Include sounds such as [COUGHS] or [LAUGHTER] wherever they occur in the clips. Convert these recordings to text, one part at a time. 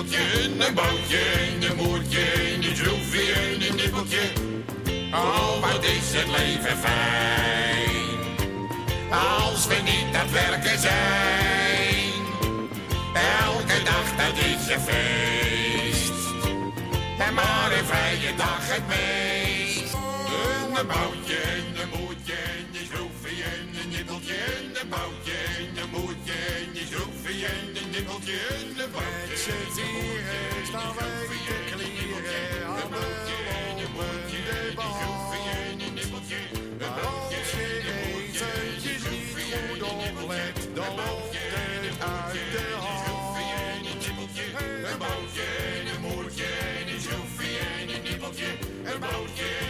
nippeltje, een boutje, een moertje, een schroefje, een nippeltje. Oh, wat is het leven fijn, als we niet aan het werken zijn. Elke dag dat is een feest, en maar een vrije dag het meest. Een boutje, nippeltje, een boutje, een moertje, een schroefje, een nippeltje, een boutje. Met z'n vieren staan wij te klieren aan de lopende band. Maar als je eventjes niet goed oplet, dan loopt het uit de hand. Een boutje, een moertje, een schroefje, een nippeltje. Een boutje,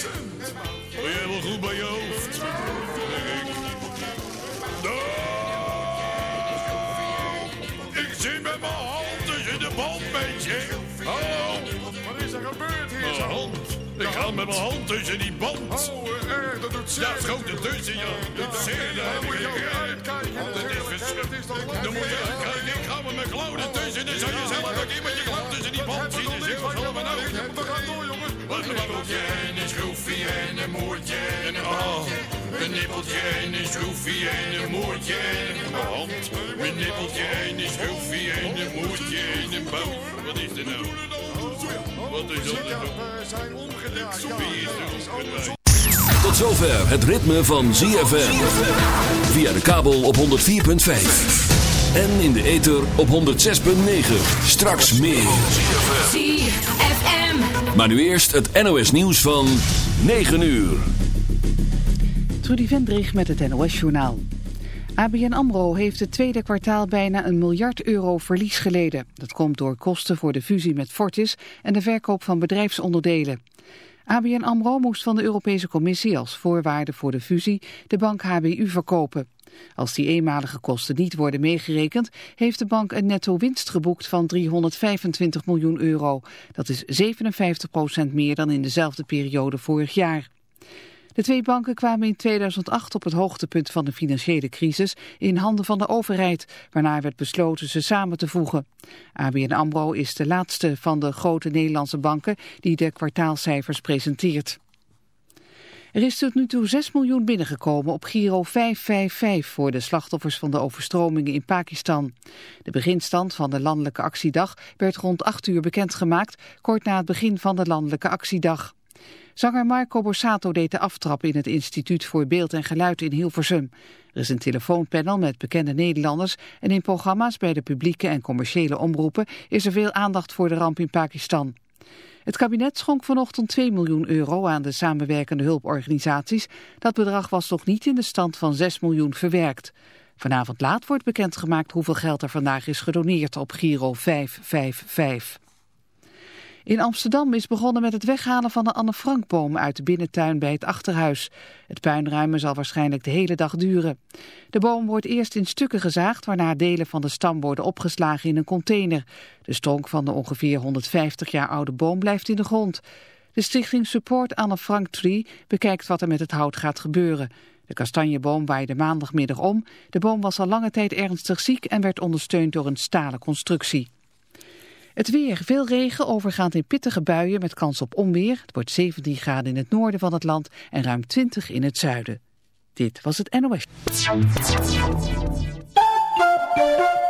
cent. Ben jij wel goed bij je hoofd? Denk ik. Ik zit met mijn hand tussen de band, beetje. Hallo, Wat is er gebeurd hier mijn hand. Ik ga met mijn hand tussen die band. Oh, eh, dat doet zeer. Ja, schoot er tussen, ja. Dat is zeer, daar moet ik je ook uitkijken Dat is verschrikkelijk. Dan moet je uitkijken. Ik ga met mijn klauwen tussen. Dan zou je zelf ook met je klauw tussen die band zien. Dus heel veel van nou. We gaan door, een nippeltje en een schroefje en een moertje en een boutje. Een nippeltje en een schroefje en een moertje en een hand. Een nippeltje en een schroefje en een moertje en een bout. Wat is er nou? Wat is dat Ja, nou? we zijn er omgedraaid? Tot zover het ritme van ZFM. Via de kabel op 104.5. En in de ether op 106.9. Straks meer. ZFM. Maar nu eerst het NOS nieuws van 9 uur. Trudy Vendrig met het NOS-journaal. ABN AMRO heeft het tweede kwartaal bijna een miljard euro verlies geleden. Dat komt door kosten voor de fusie met Fortis en de verkoop van bedrijfsonderdelen. ABN AMRO moest van de Europese Commissie als voorwaarde voor de fusie de bank HBU verkopen. Als die eenmalige kosten niet worden meegerekend, heeft de bank een netto winst geboekt van 325 miljoen euro. Dat is 57% meer dan in dezelfde periode vorig jaar. De twee banken kwamen in 2008 op het hoogtepunt van de financiële crisis in handen van de overheid, waarna werd besloten ze samen te voegen. ABN AMRO is de laatste van de grote Nederlandse banken die de kwartaalcijfers presenteert. Er is tot nu toe 6 miljoen binnengekomen op Giro 555 voor de slachtoffers van de overstromingen in Pakistan. De beginstand van de landelijke actiedag werd rond 8 uur bekendgemaakt, kort na het begin van de landelijke actiedag. Zanger Marco Borsato deed de aftrap in het Instituut voor Beeld en Geluid in Hilversum. Er is een telefoonpanel met bekende Nederlanders en in programma's bij de publieke en commerciële omroepen is er veel aandacht voor de ramp in Pakistan. Het kabinet schonk vanochtend 2 miljoen euro aan de samenwerkende hulporganisaties. Dat bedrag was nog niet in de stand van 6 miljoen verwerkt. Vanavond laat wordt bekendgemaakt hoeveel geld er vandaag is gedoneerd op Giro 555. In Amsterdam is begonnen met het weghalen van de Anne Frankboom uit de binnentuin bij het achterhuis. Het puinruimen zal waarschijnlijk de hele dag duren. De boom wordt eerst in stukken gezaagd, waarna delen van de stam worden opgeslagen in een container. De stronk van de ongeveer 150 jaar oude boom blijft in de grond. De stichting Support Anne Frank Tree bekijkt wat er met het hout gaat gebeuren. De kastanjeboom waaide maandagmiddag om. De boom was al lange tijd ernstig ziek en werd ondersteund door een stalen constructie. Het weer, veel regen, overgaand in pittige buien met kans op onweer. Het wordt 17 graden in het noorden van het land en ruim 20 in het zuiden. Dit was het NOS.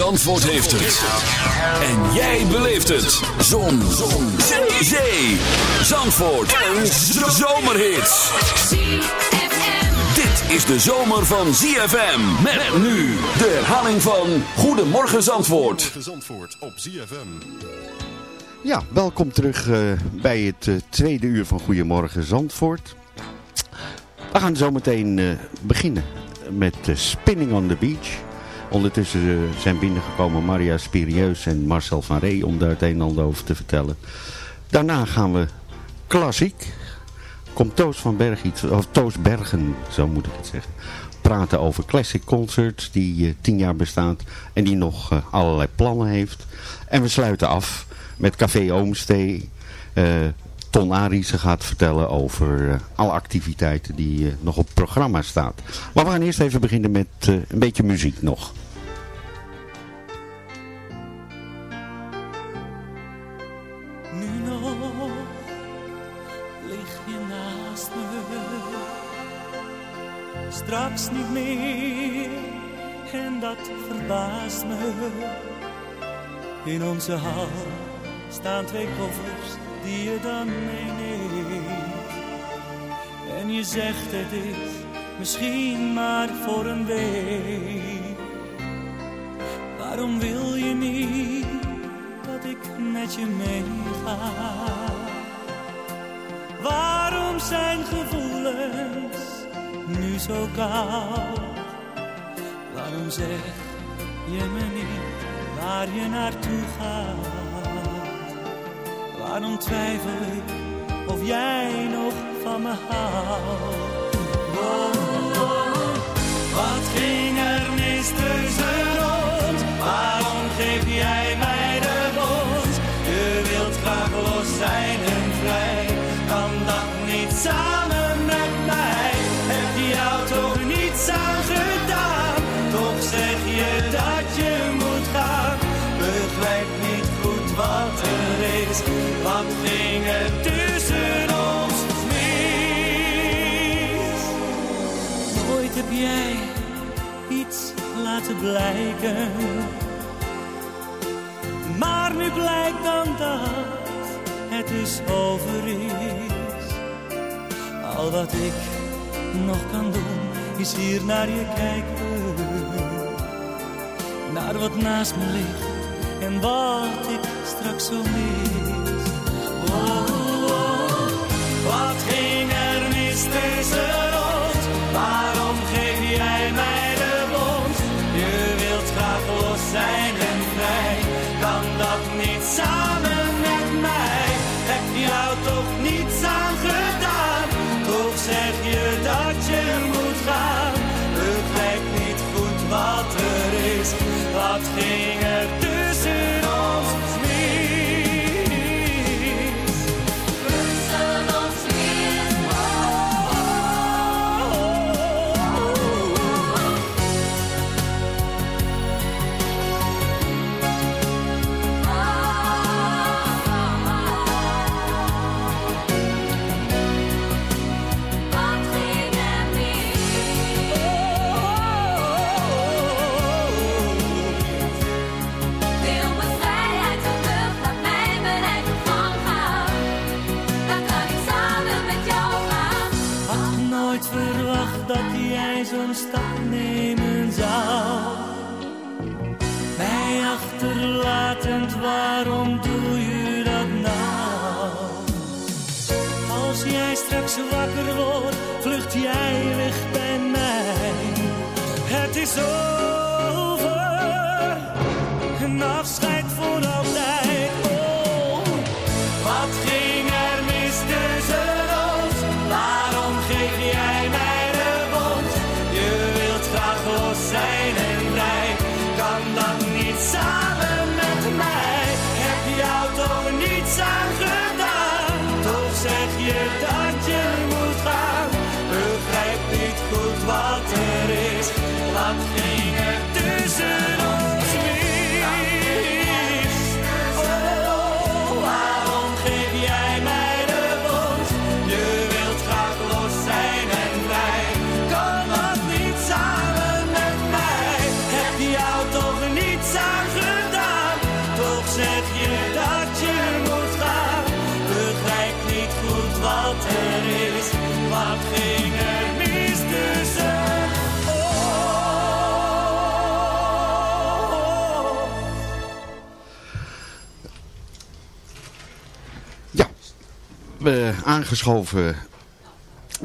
Zandvoort heeft het. En jij beleeft het. Zon. Zon. Zee. Zee. Zandvoort. Een zomerhit. Dit is de zomer van ZFM. Met nu de herhaling van Goedemorgen Zandvoort. Goedemorgen Zandvoort op ZFM. Ja, welkom terug eh, bij het eh, tweede uur van Goedemorgen Zandvoort. We gaan zo meteen eh, beginnen met Spinning on the Beach. Ondertussen eh, zijn binnengekomen Maria Spirieus en Marcel van Ree om daar het een en ander over te vertellen. Daarna gaan we klassiek. Komt Toos van Berg iets, of Toos Bergen, zo moet ik het zeggen. Praten over classic concerts die eh, tien jaar bestaat en die nog eh, allerlei plannen heeft. En we sluiten af met Café Oomstee. Eh, Ton Arissen gaat vertellen over eh, alle activiteiten die eh, nog op het programma staat. Maar we gaan eerst even beginnen met eh, een beetje muziek nog. Straks niet meer en dat verbaast me. In onze hal staan twee koffers die je dan meeneemt. En je zegt het is misschien maar voor een week. Waarom wil je niet dat ik met je meega? Waarom zijn gevoelens nu zo koud? Waarom zeg je me niet waar je naartoe gaat? Waarom twijfel ik of jij nog van me houdt? Wat ging er mis tussen blijken. Maar nu blijkt dan dat het dus over is. Al wat ik nog kan doen, is hier naar je kijken. Naar wat naast me ligt en wat ik straks zo mis. Oh, oh, wat straks wakker wordt, vlucht jij weg bij mij. Het is over, We aangeschoven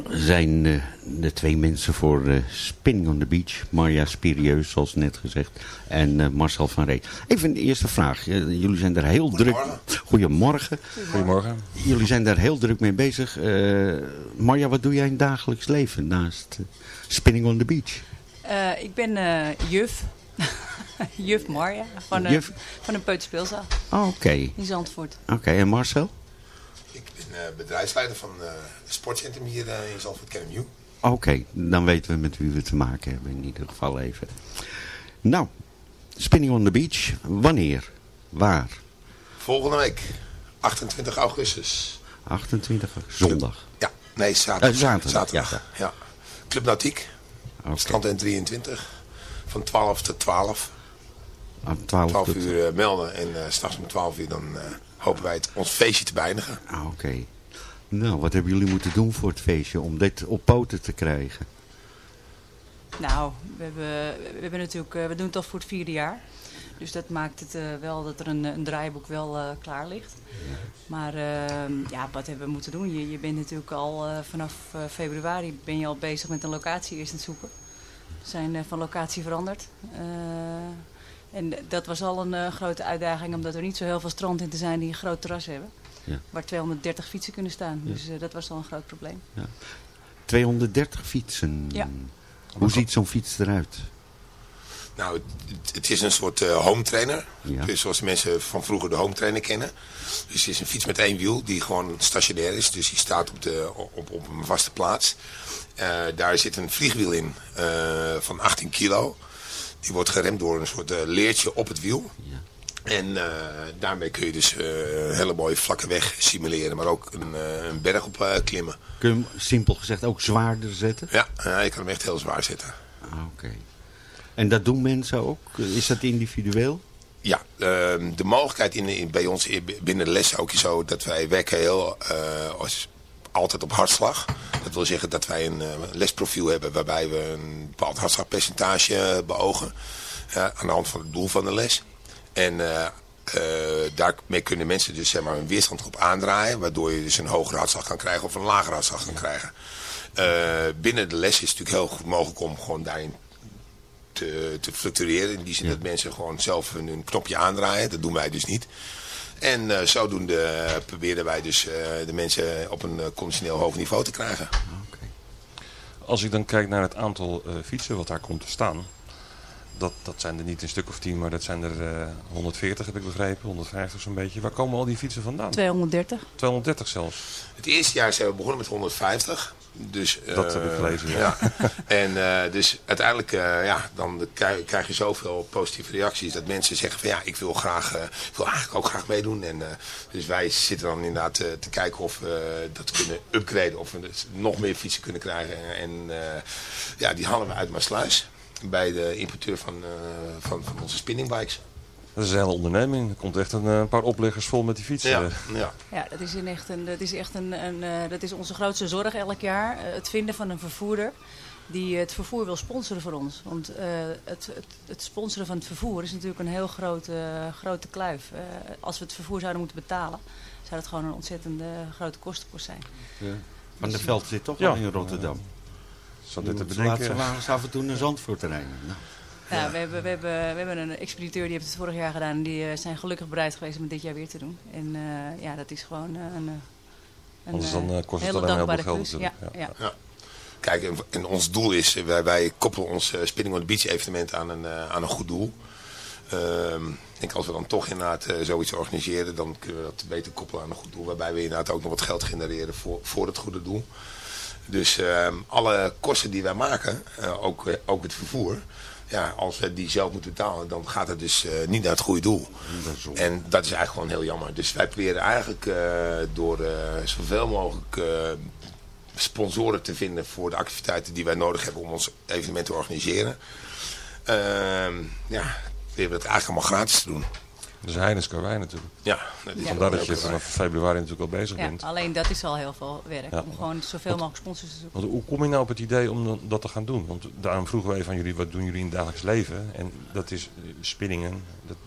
zijn eh, de twee mensen voor eh, Spinning on the Beach. Marja Spirieus, zoals net gezegd. En eh, Marcel van Ree. Even een eerste vraag. Jullie zijn daar heel druk... Goedemorgen. Goedemorgen. Jullie zijn daar heel druk mee bezig. Eh, Marja, wat doe jij in het dagelijks leven naast Spinning on the Beach? Eh, ik ben eh, juf. [LAUGHS] juf Marja. Van, Juf? van een peuterspeelzaal Oh, Oké. in Zandvoort. Oké, en Marcel? Eh, bedrijfsleider van eh, het sportcentrum hier eh, in Zandvoort KMU. Oké, dan weten we met wie we te maken hebben in ieder geval even. Nou, Spinning on the Beach. Wanneer? Waar? Volgende week, 28 augustus. 28 zondag. Ja, nee, zaterdag. Eh, zaterdag, zaterdag. Ja. Club Nautiek, strand N23, van 12 tot 12. Aan 12, 12 tot- uur eh, melden en eh straks om 12 uur dan eh, hopen wij het, ons feestje te beëindigen. Ah, Oké. Nou, wat hebben jullie moeten doen voor het feestje om dit op poten te krijgen? Nou, we hebben, we hebben natuurlijk, eh, we doen het al voor het vierde jaar. Dus dat maakt het eh, wel dat er een, een draaiboek wel eh, klaar ligt. Maar eh, ja, wat hebben we moeten doen? Je, je bent natuurlijk al eh, vanaf eh, februari ben je al bezig met een locatie eerst aan het zoeken. We zijn eh, van locatie veranderd. En dat was al een eh, grote uitdaging, omdat er niet zo heel veel strand in te zijn die een groot terras hebben. Ja. Waar 230 fietsen kunnen staan. Ja. Dus eh, dat was al een groot probleem. Ja. 230 fietsen. Ja. Hoe ziet zo'n fiets eruit? Nou, het, het- is een soort eh, home trainer. Ja. Dus zoals mensen van vroeger de home trainer kennen. Dus het is een fiets met één wiel die gewoon stationair is. Dus die staat op, de, op, op een vaste plaats. Eh, daar zit een vliegwiel in eh, van 18 kilo. Die wordt geremd door een soort eh, leertje op het wiel. En eh, daarmee kun je dus een hele mooie vlakke weg simuleren. Maar ook een, een berg op klimmen. Kun je hem simpel gezegd ook zwaarder zetten? Ja, je kan hem echt heel zwaar zetten. Ah, Oké. En dat doen mensen ook? Is dat individueel? Ja, ehm, de mogelijkheid in, in- bij ons in- binnen de les ook zo dat wij werken heel als, altijd op hartslag. Dat wil zeggen dat wij een eh, lesprofiel hebben waarbij we een bepaald hartslagpercentage eh, beogen. eh, aan de hand van het doel van de les. En daarmee kunnen mensen dus zeg maar, een weerstand op aandraaien. Waardoor je dus een hogere hartslag kan krijgen of een lagere hartslag kan krijgen. Binnen de les is het natuurlijk heel goed mogelijk om gewoon daarin te, te fluctueren. In die zin dat mensen gewoon zelf hun, hun knopje aandraaien. Dat doen wij dus niet. En eh, zodoende eh, proberen wij dus eh, de mensen op een conditioneel hoog niveau te krijgen. Als ik dan kijk naar het aantal fietsen wat daar komt te staan. Dat, dat zijn er niet een stuk of tien, maar dat zijn er eh, 140 heb ik begrepen. 150 zo'n beetje. Waar komen al die fietsen vandaan? 230. 230 zelfs. Het eerste jaar zijn we begonnen met 150. Dus, Dat heb ik eh, gelezen, ja. En eh, dus uiteindelijk eh, ja, dan krijg, je zoveel positieve reacties dat mensen zeggen van ja, ik wil graag, eh, ik wil eigenlijk ook graag meedoen. En, eh, dus wij zitten dan inderdaad eh, te kijken of we dat kunnen upgraden, of we dus nog meer fietsen kunnen krijgen. En eh, ja, die halen we uit Maasluis bij de importeur van, eh, van, van onze spinningbikes. Dat is een hele onderneming. Er komt echt een, eh, paar opleggers vol met die fietsen. Ja, ja. Ja, dat is, echt een, dat is echt een, een eh, dat is onze grootste zorg elk jaar. eh, het vinden van een vervoerder die het vervoer wil sponsoren voor ons. Want eh, het, het, het sponsoren van het vervoer is natuurlijk een heel grote, grote kluif. Eh, als we het vervoer zouden moeten betalen, zou dat gewoon een ontzettende grote kostenpost zijn. Van der Veld zit toch Ja. al in Rotterdam. Zat dit te bedenken. laatste wagens af en toe naar Zandvoort rijden. Nou, Nou, we, hebben, we, hebben, we hebben een expediteur die heeft het vorig jaar gedaan. En die eh, zijn gelukkig bereid geweest om het dit jaar weer te doen. En eh, ja, dat is gewoon eh, een, eh, een Anders dan, kost het hele alleen heel dankbare veel geld. Ja, ja. Ja. Kijk, en, en ons doel is, wij, wij koppelen ons eh, Spinning on the Beach evenement aan een, eh, aan een goed doel. Ehm, ik denk als we dan toch inderdaad zoiets organiseren, dan kunnen we dat beter koppelen aan een goed doel. Waarbij we inderdaad ook nog wat geld genereren voor, voor het goede doel. Dus ehm, alle kosten die wij maken, eh, ook, eh, ook het vervoer, ja, als we die zelf moeten betalen, dan gaat het dus eh, niet naar het goede doel. En dat is eigenlijk gewoon heel jammer. Dus wij proberen eigenlijk door zoveel mogelijk sponsoren te vinden voor de activiteiten die wij nodig hebben om ons evenement te organiseren. Ehm, ja, proberen we het eigenlijk allemaal gratis te doen. Dus Heinens Karwei natuurlijk. Ja, dat is Vandaar dat je vanaf februari natuurlijk al bezig Ja, bent. alleen dat is al heel veel werk. Ja. Om gewoon zoveel mogelijk sponsors te zoeken. Want hoe kom je nou op het idee om dat te gaan doen? Want daarom vroegen we even aan jullie, wat doen jullie in het dagelijks leven? En dat is eh, spinningen. Dat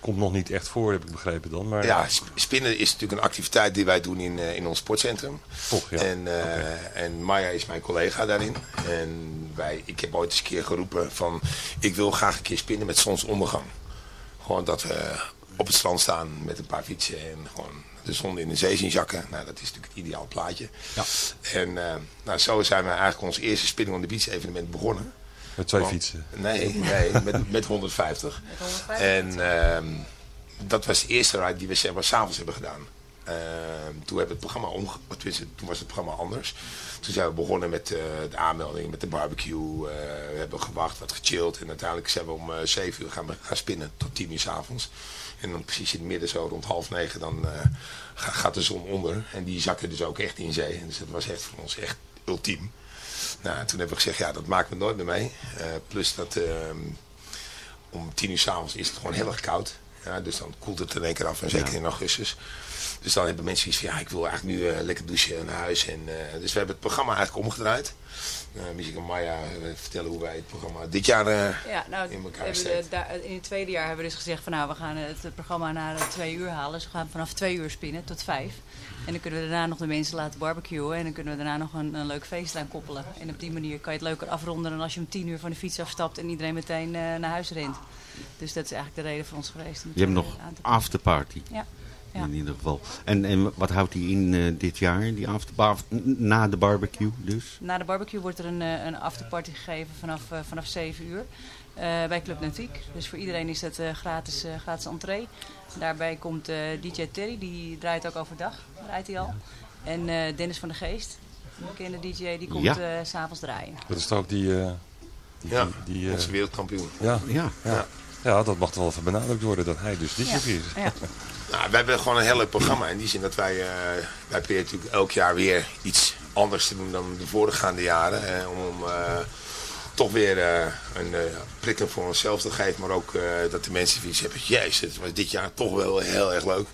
komt nog niet echt voor, heb ik begrepen dan. Maar Ja, sp- spinnen is natuurlijk een activiteit die wij doen in, eh, in ons sportcentrum. Toch, ja. En, eh, en Maya is mijn collega daarin. En wij, ik heb ooit eens een keer geroepen van... ik wil graag een keer spinnen met zonsondergang. Gewoon dat we op het strand staan met een paar fietsen en gewoon de zon in de zee zien zakken. Nou, dat is natuurlijk het ideaal plaatje. Ja. En eh, nou, zo zijn we eigenlijk ons eerste Spinning on the Beach evenement begonnen. Met twee Want- fietsen. Nee, nee met, [LAUGHS] met 150. En ehm, dat was de eerste ride die we zeg maar s'avonds hebben gedaan. Ehm, toen, hebben het programma omge toen was het programma anders. Toen zijn we begonnen met eh, de aanmelding, met de barbecue. eh, we hebben gewacht, wat gechilled. En uiteindelijk zijn we om eh 7 uur gaan, we gaan spinnen tot 10 uur s'avonds. En dan precies in het midden, zo rond half negen, dan eh, ga- gaat de zon onder. En die zakken dus ook echt in zee. En dus dat was echt voor ons echt ultiem. Nou, toen hebben we gezegd, ja, dat maken we nooit meer mee. Eh, plus dat ehm, om tien uur s'avonds is het gewoon heel erg koud. Ja, dus dan koelt het in één keer af, en zeker in augustus. Dus dan hebben mensen iets van, ja, ik wil eigenlijk nu eh, lekker douchen en naar huis. En, eh, dus we hebben het programma eigenlijk omgedraaid. Uh, misschien kan Maya eh, vertellen hoe wij het programma dit jaar eh, Ja, nou, in elkaar steken. in het tweede jaar hebben we dus gezegd van nou, we gaan het, programma naar eh, twee uur halen. Dus we gaan vanaf twee uur spinnen tot vijf. En dan kunnen we daarna nog de mensen laten barbecuen. En dan kunnen we daarna nog een, een leuk feest aan koppelen. En op die manier kan je het leuker afronden dan als je om tien uur van de fiets afstapt en iedereen meteen eh, naar huis rent. Dus dat is eigenlijk de reden voor ons geweest. om Je hebt eh, nog afterparty. Ja. Ja. In ieder geval. En, en wat houdt die in eh, dit jaar, die afterparty? Na de barbecue dus? Na de barbecue wordt er een, eh, een afterparty gegeven vanaf, eh, vanaf 7 uur eh, bij Club Nautiek. Dus voor iedereen is dat eh, gratis, eh, gratis entree. Daarbij komt eh, DJ Terry, die draait ook overdag, draait hij al. En eh, Dennis van der Geest, een bekende DJ, die komt Ja. eh, s s'avonds draaien. Dat is toch ook die... eh, die, Ja, die, eh, onze wereldkampioen. Ja. Ja. Ja. ja, dat mag toch wel even benadrukt worden dat hij dus dit Ja. is. Ja. [LAUGHS] Nou, wij hebben gewoon een heel leuk programma. In die zin dat wij, eh, wij proberen natuurlijk elk jaar weer iets anders te doen dan de voorgaande jaren. Eh, om eh, toch weer eh, een prikkel voor onszelf te geven. Maar ook dat de mensen iets hebben. Jezus, het was dit jaar toch wel heel erg leuk.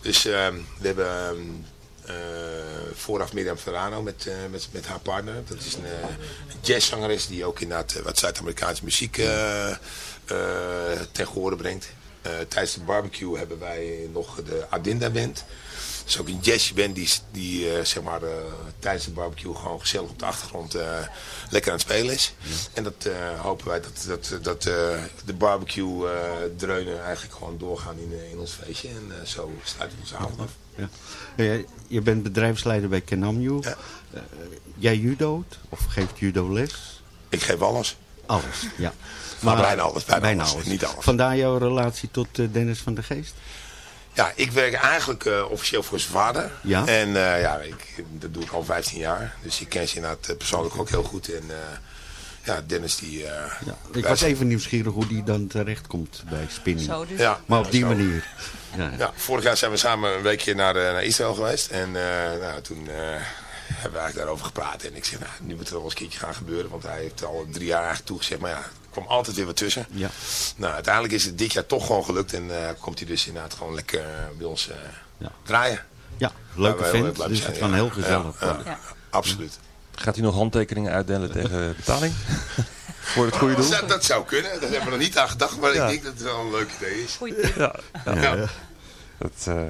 Dus eh, we hebben ehm, eh, vooraf Mirjam Ferrano met, met, met haar partner. Dat is een, een jazzzangeres die ook inderdaad wat Zuid-Amerikaanse muziek ten gehore brengt. Eh, tijdens de barbecue hebben wij nog de Adinda Band. Dat is ook een jazzband die, die eh, zeg maar, eh, tijdens de barbecue gewoon gezellig op de achtergrond lekker aan het spelen is. En dat hopen wij dat, dat, dat de barbecue dreunen eigenlijk gewoon doorgaan in, in ons feestje. En zo sluiten we onze avond af. Ja. Je bent bedrijfsleider bij Kenamju. Eh, jij judoot? Of geeft judo les? Ik geef alles. Alles, ja. Maar bijna alles, bijna alles, niet alles. Vandaar jouw relatie tot eh, Dennis van der Geest? Ja, ik werk eigenlijk eh, officieel voor zijn vader. Ja? En eh, ja, ik, dat doe ik al 15 jaar. Dus ik ken ze inderdaad persoonlijk ook heel goed. En eh, ja, Dennis die... eh, Ik was even nieuwsgierig hoe die dan terechtkomt bij spinning. Zo dus. Ja. Maar op Ja, die zo. manier. Ja. Ja, vorig jaar zijn we samen een weekje naar, naar Israël geweest. En eh, nou, toen eh, hebben we eigenlijk daarover gepraat. En ik zeg, nou, nu moet er wel eens een keertje gaan gebeuren. Want hij heeft al drie jaar eigenlijk toegezegd. Maar ja, kwam altijd weer wat tussen. Ja. Nou, uiteindelijk is het dit jaar toch gewoon gelukt. En eh, komt hij dus inderdaad gewoon lekker eh, bij ons eh, draaien. Ja, leuke heel vent, dus het zijn, kan ja. heel gezellig Ja, worden. ja, Absoluut. Gaat hij nog handtekeningen uitdelen tegen betaling? [LAUGHS] Voor het goede doel? Dat, dat zou kunnen. Daar hebben we nog niet aan gedacht. Maar Ja. ik denk dat het wel een leuk idee is. Ja. ja. Ja. Dat, eh,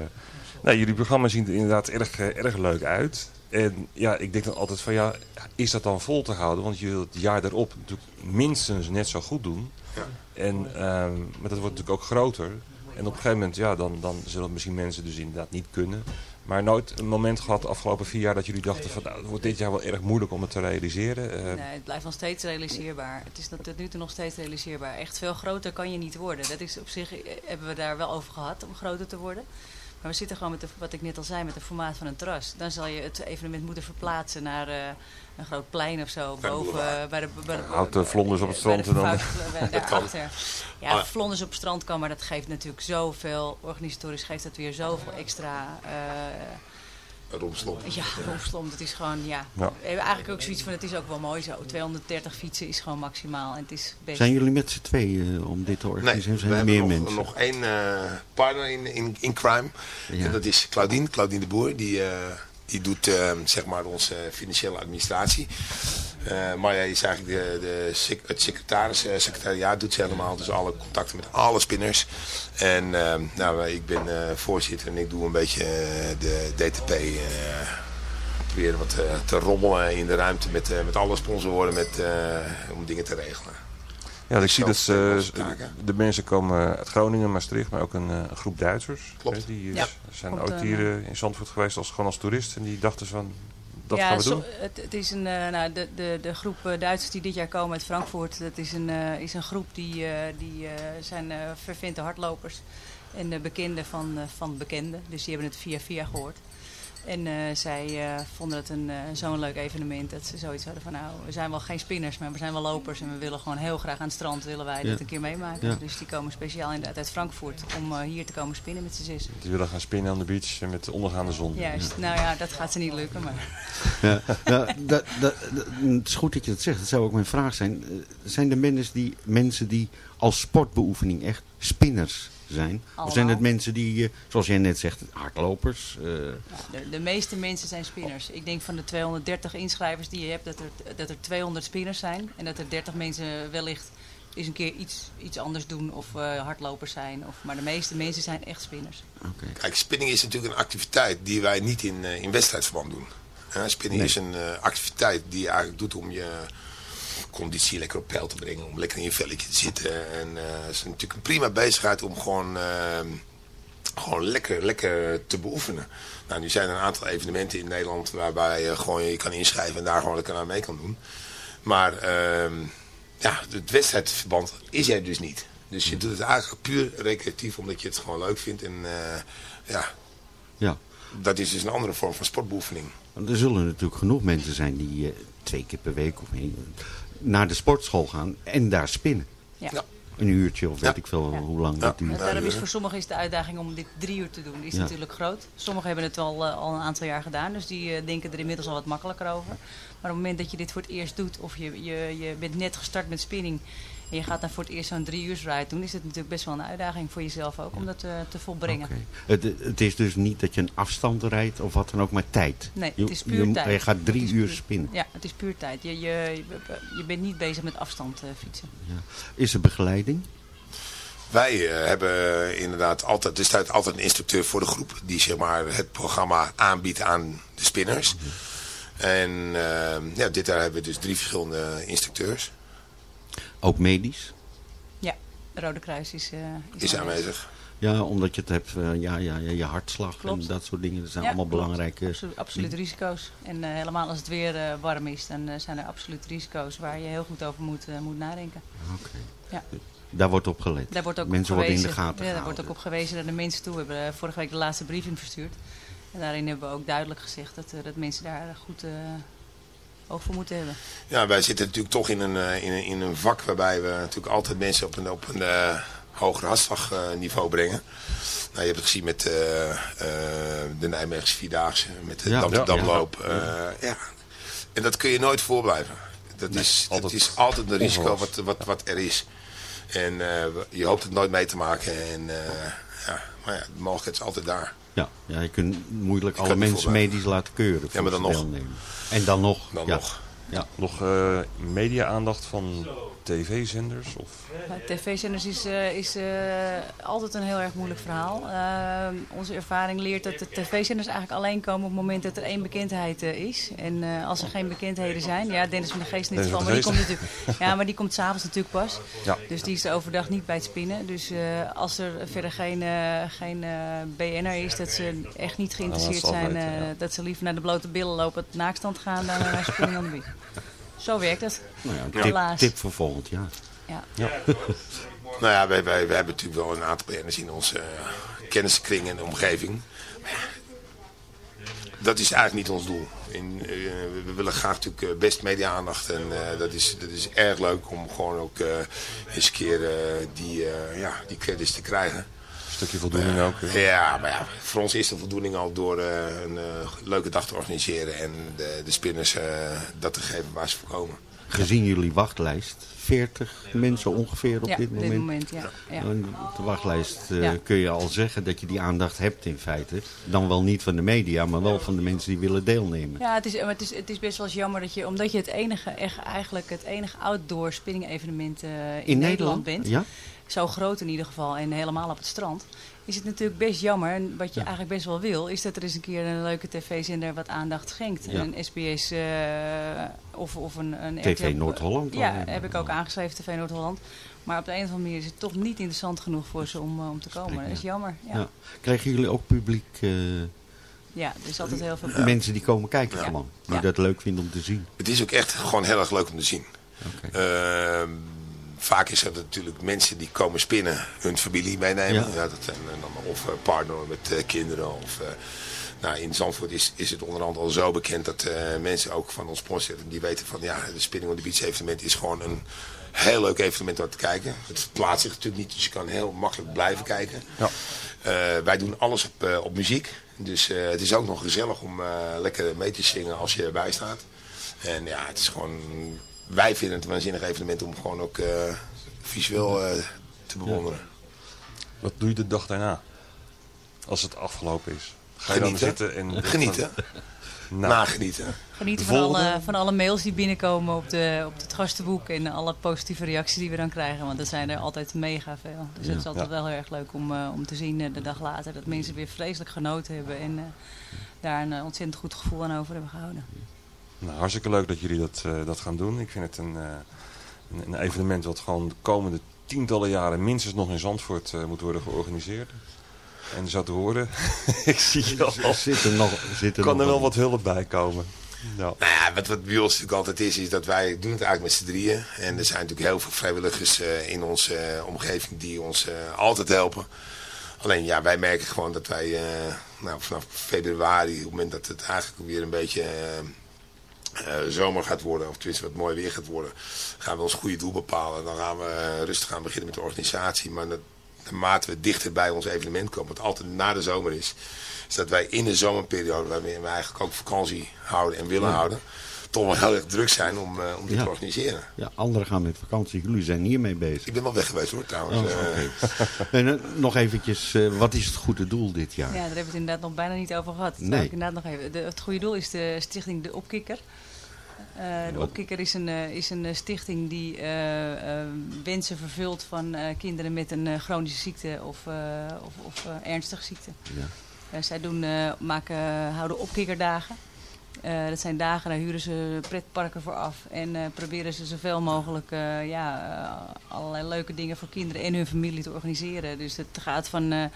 nee, jullie programma zien er inderdaad erg, erg leuk uit. En ja, ik denk dan altijd van ja, is dat dan vol te houden? Want je wilt het jaar erop natuurlijk minstens net zo goed doen. Ja. En, ehm, maar dat wordt natuurlijk ook groter. En op een gegeven moment, ja, dan, dan zullen misschien mensen dus inderdaad niet kunnen. Maar nooit een moment gehad de afgelopen vier jaar dat jullie dachten van nou, het wordt dit jaar wel erg moeilijk om het te realiseren. Eh, Nee, het blijft nog steeds realiseerbaar. Het is tot nu toe nog steeds realiseerbaar. Echt veel groter kan je niet worden. Dat is op zich, eh, hebben we daar wel over gehad, om groter te worden. Maar we zitten gewoon met de, wat ik net al zei, met het formaat van een terras. Dan zal je het evenement moeten verplaatsen naar eh, een groot plein of zo. Bij de boven, boulevard. eh, bij de, bij de, de vlonders op het de strand en dan- [LAUGHS] daarachter. Ja, Ah. vlonders op het strand kan, maar dat geeft natuurlijk zoveel, organisatorisch geeft dat weer zoveel extra... eh, Romslomp. Ja, romslomp. Dat is gewoon, ja. Ja. We hebben eigenlijk ook zoiets van, het is ook wel mooi zo. 230 fietsen is gewoon maximaal. En het is best... Zijn jullie met z'n tweeën eh, om dit te Nee, organiseren? we Zijn er hebben meer nog, mensen? nog één eh, partner in, in, in crime. Ja. En dat is Claudine, Claudine de Boer. Die, eh, die doet eh, zeg maar onze financiële administratie. Eh Marja is eigenlijk de, de, het secretaris, eh, secretariaat doet ze helemaal. Dus alle contacten met alle spinners. En eh, nou, ik ben eh, voorzitter en ik doe een beetje eh, de DTP. eh proberen wat eh, te rommelen in de ruimte met, eh, met alle sponsoren met, eh, om dingen te regelen. Ja, ik zie dat ze, taken. de mensen komen uit Groningen, Maastricht, maar ook een, eh, een groep Duitsers. Klopt. Hè, Die eh, Ja, zijn komt, ooit eh, hier eh, in Zandvoort geweest als, gewoon als toerist. En die dachten van, dat ja, gaan we zo- doen. Het, het is een, eh, nou, de, de, de groep eh, Duitsers die dit jaar komen uit Frankfurt, dat is een, eh, is een groep die, eh, die eh, zijn eh vervente hardlopers en de bekenden van, eh, van bekenden. Dus die hebben het via via gehoord. En eh, zij eh, vonden het een, eh, zo'n leuk evenement dat ze zoiets hadden van nou, we zijn wel geen spinners, maar we zijn wel lopers en we willen gewoon heel graag aan het strand willen wij Ja. dit een keer meemaken. Ja. Dus die komen speciaal inderdaad uit Frankfurt om eh, hier te komen spinnen met z'n zes. Die willen gaan spinnen aan de beach met de ondergaande zon. Juist, nou ja, dat gaat ze niet lukken, maar... Ja, nou, dat, dat, dat- het is goed dat je dat zegt. Dat zou ook mijn vraag zijn. Zijn er mensen die, mensen die als sportbeoefening echt spinners zijn? Of zijn het mensen die, eh, zoals jij net zegt, hardlopers? eh, De, de meeste mensen zijn spinners. Ik denk van de 230 inschrijvers die je hebt, dat er, dat er 200 spinners zijn. En dat er 30 mensen wellicht eens een keer iets, iets anders doen of eh, hardlopers zijn. Of, maar de meeste mensen zijn echt spinners. Kijk, spinning is natuurlijk een activiteit die wij niet in, in wedstrijdverband doen. Hè, spinning Nee. is een eh, activiteit die je eigenlijk doet om je conditie lekker op peil te brengen. Om lekker in je velletje te zitten. En eh, het is natuurlijk een prima bezigheid om gewoon, eh, gewoon lekker, lekker te beoefenen. Nou, nu zijn er een aantal evenementen in Nederland waarbij je gewoon je kan inschrijven en daar gewoon lekker aan mee kan doen. Maar ehm, ja, het wedstrijdverband is er dus niet. Dus je doet het eigenlijk puur recreatief omdat je het gewoon leuk vindt. En eh, ja, ja. dat is dus een andere vorm van sportbeoefening. Er zullen natuurlijk genoeg mensen zijn die eh, twee keer per week of één, naar de sportschool gaan en daar spinnen. Ja. Ja. Een uurtje of weet ik veel hoe lang dat duurt. Daarom is voor sommigen is de uitdaging om dit drie uur te doen. Die is Ja. natuurlijk groot. Sommigen hebben het al, eh, al een aantal jaar gedaan. Dus die eh, denken er inmiddels al wat makkelijker over. Maar op het moment dat je dit voor het eerst doet. Of je, je, je bent net gestart met spinning. En je gaat dan voor het eerst zo'n drie uur ride doen. Is het natuurlijk best wel een uitdaging voor jezelf ook. Om dat eh, te volbrengen. Het, het is dus niet dat je een afstand rijdt of wat dan ook, maar tijd. Nee, Je- het is puur je, tijd. Je gaat drie uur puur- spinnen. Ja, het is puur tijd. Je, je, je bent niet bezig met afstand eh, fietsen. Is er begeleiding? Wij eh, hebben inderdaad altijd, er staat altijd een instructeur voor de groep die zeg maar het programma aanbiedt aan de spinners. En ja, dit jaar hebben we dus drie verschillende instructeurs. Ook medisch? Ja, Rode Kruis is, eh, Is aanwezig. Ja, omdat je het hebt, eh, ja, ja, ja, je hartslag Klopt. en dat soort dingen. Dat zijn Ja, allemaal belangrijke... Absoluut, absoluut risico's. En eh, helemaal als het weer eh, warm is, dan zijn er absoluut risico's waar je heel goed over moet, eh, moet nadenken. Oké. Ja. Daar wordt op gelet. Daar wordt ook Mensen op gewezen, worden in de gaten ja, daar gehouden. wordt ook op gewezen naar de mensen toe. We hebben vorige week de laatste brief in verstuurd. En daarin hebben we ook duidelijk gezegd dat, eh, dat mensen daar goed eh oog voor moeten hebben. Ja, wij zitten natuurlijk toch in een, eh, in een, in een vak waarbij we natuurlijk altijd mensen op een, op een eh, hoger hartslagniveau brengen. Nou, je hebt het gezien met eh, eh, de Nijmeegse Vierdaagse, met de Ja. Dam, Ja. Damloop. Ja. eh, ja. En dat kun je nooit voorblijven. Dat, Nee, is, dat altijd is altijd een risico wat, wat, wat er is. En eh, je hoopt het nooit mee te maken. En, eh, ja, maar ja, de mogelijkheid is altijd daar. Ja, ja, je kunt moeilijk Je alle mensen medisch laten keuren. Ja, maar dan voor nog. deelnemen. En dan nog. Dan ja. nog. Ja. Nog eh, media-aandacht van tv-zenders? Of... TV-zenders is, eh, is eh, altijd een heel erg moeilijk verhaal. Eh, onze ervaring leert dat de tv-zenders eigenlijk alleen komen op het moment dat er één bekendheid eh, is. En als er geen bekendheden zijn, ja, Dennis van de Geest geval, van maar die de komt natuurlijk, ja, maar die komt s'avonds natuurlijk pas. Ja. Dus die is overdag niet bij het spinnen. Dus als er verder geen, geen BN'er is, dat ze echt niet geïnteresseerd zijn, dat ze liever naar de blote billen lopen, het naakstand gaan dan naar on the beach. Zo werkt het. Nou ja, tip, Helaas. tip voor volgend jaar. Ja. Ja. [LAUGHS] Nou ja, wij, wij, wij hebben natuurlijk wel een aantal BN'ers in onze uh, kenniskring en omgeving. Maar ja, dat is eigenlijk niet ons doel. In, uh, we willen graag natuurlijk uh, best media-aandacht. En uh, dat, is, dat is erg leuk om gewoon ook eens een keer die, ja, die credits te krijgen. Stukje voldoening ook. Ja, maar ja, voor ons is de voldoening al door een leuke dag te organiseren. En de, de spinners dat te geven waar ze voor komen. Gezien jullie wachtlijst, 40 mensen ongeveer op ja, dit moment. Dit moment ja. de wachtlijst uh, ja. kun je al zeggen dat je die aandacht hebt in feite. Dan wel niet van de media, maar wel van de mensen die willen deelnemen. Ja, het is, het is, het is best wel eens jammer dat je, omdat je het enige, echt, eigenlijk het enige outdoor spinning evenement uh, in, in, Nederland, Nederland bent. Ja? Zo groot in ieder geval en helemaal op het strand is het natuurlijk best jammer. En wat je ja. eigenlijk best wel wil, is dat er eens een keer een leuke tv-zender wat aandacht schenkt. Ja. Een SBS uh, of, of een, een TV Noord-Holland? Ja, heb ik ook aangeschreven, TV Noord-Holland. Maar op de een of andere manier is het toch niet interessant genoeg voor ze om, uh, om te komen. Dat is jammer. Ja. Ja. Krijgen jullie ook publiek? Uh, ja, er is altijd heel veel publiek. Mensen die komen kijken gewoon. Die dat leuk vinden om te zien. Het is ook echt gewoon heel erg leuk om te zien. Okay. Vaak is het natuurlijk mensen die komen spinnen hun familie meenemen. Ja. ja dat zijn dan of partner met uh, kinderen. Of, nou, in Zandvoort is, is het onderhand al zo bekend dat mensen ook van ons sportcentrum die weten van ja, de Spinning on the Beach evenement is gewoon een heel leuk evenement om te kijken. Het verplaatst zich natuurlijk niet, dus je kan heel makkelijk blijven kijken. Ja. wij doen alles op, op muziek. Dus het is ook nog gezellig om lekker mee te zingen als je erbij staat. En ja, het is gewoon wij vinden het een waanzinnig evenement om gewoon ook uh, visueel uh, te bewonderen. Ja. Wat doe je de dag daarna? Als het afgelopen is? Ga je Genieten. dan zitten en... Genieten. [LAUGHS] nou. Nagenieten. Genieten van alle, van alle mails die binnenkomen op, de, op het gastenboek en alle positieve reacties die we dan krijgen. Want dat zijn er altijd mega veel. Dus ja. het is altijd ja. wel heel erg leuk om, uh, om te zien de dag later dat mensen weer vreselijk genoten hebben. En daar een ontzettend goed gevoel aan over hebben gehouden. Nou, hartstikke leuk dat jullie dat, uh, dat gaan doen. Ik vind het een, uh, een, een, evenement wat gewoon de komende tientallen jaren minstens nog in Zandvoort uh, moet worden georganiseerd. En zo te horen, [LAUGHS] ik zie je al, zitten nog, zitten kan nog er wel wat hulp bij komen. Ja. Nou ja, wat, wat bij ons natuurlijk altijd is, is dat wij doen het eigenlijk met z'n drieën. En er zijn natuurlijk heel veel vrijwilligers in onze omgeving die ons altijd helpen. Alleen ja, wij merken gewoon dat wij nou, vanaf februari, op het moment dat het eigenlijk weer een beetje uh, zomer gaat worden, of tenminste wat mooi weer gaat worden, gaan we ons goede doel bepalen. Dan gaan we uh, rustig aan beginnen met de organisatie. Maar dat, naarmate we dichter bij ons evenement komen, wat altijd na de zomer is, is dat wij in de zomerperiode, waarin we eigenlijk ook vakantie houden en willen ja. houden, toch wel heel erg druk zijn om, uh, om dit ja. te organiseren. Ja, anderen gaan met vakantie. Jullie zijn hiermee bezig. Ik ben wel weg geweest hoor trouwens. Oh, okay. en, [LAUGHS] nog eventjes, wat is het goede doel dit jaar? Ja, daar hebben we het inderdaad nog bijna niet over gehad. Nee. Ik inderdaad nog even. De, het goede doel is de stichting De Opkikker. Uh, de Opkikker is een, uh, is een stichting die wensen vervult van kinderen met een chronische ziekte of, of, of ernstige ziekte. Ja. zij doen, maken, houden opkikkerdagen. dat zijn dagen, daar huren ze pretparken voor af en proberen ze zoveel mogelijk ja, allerlei leuke dingen voor kinderen en hun familie te organiseren. Dus het gaat van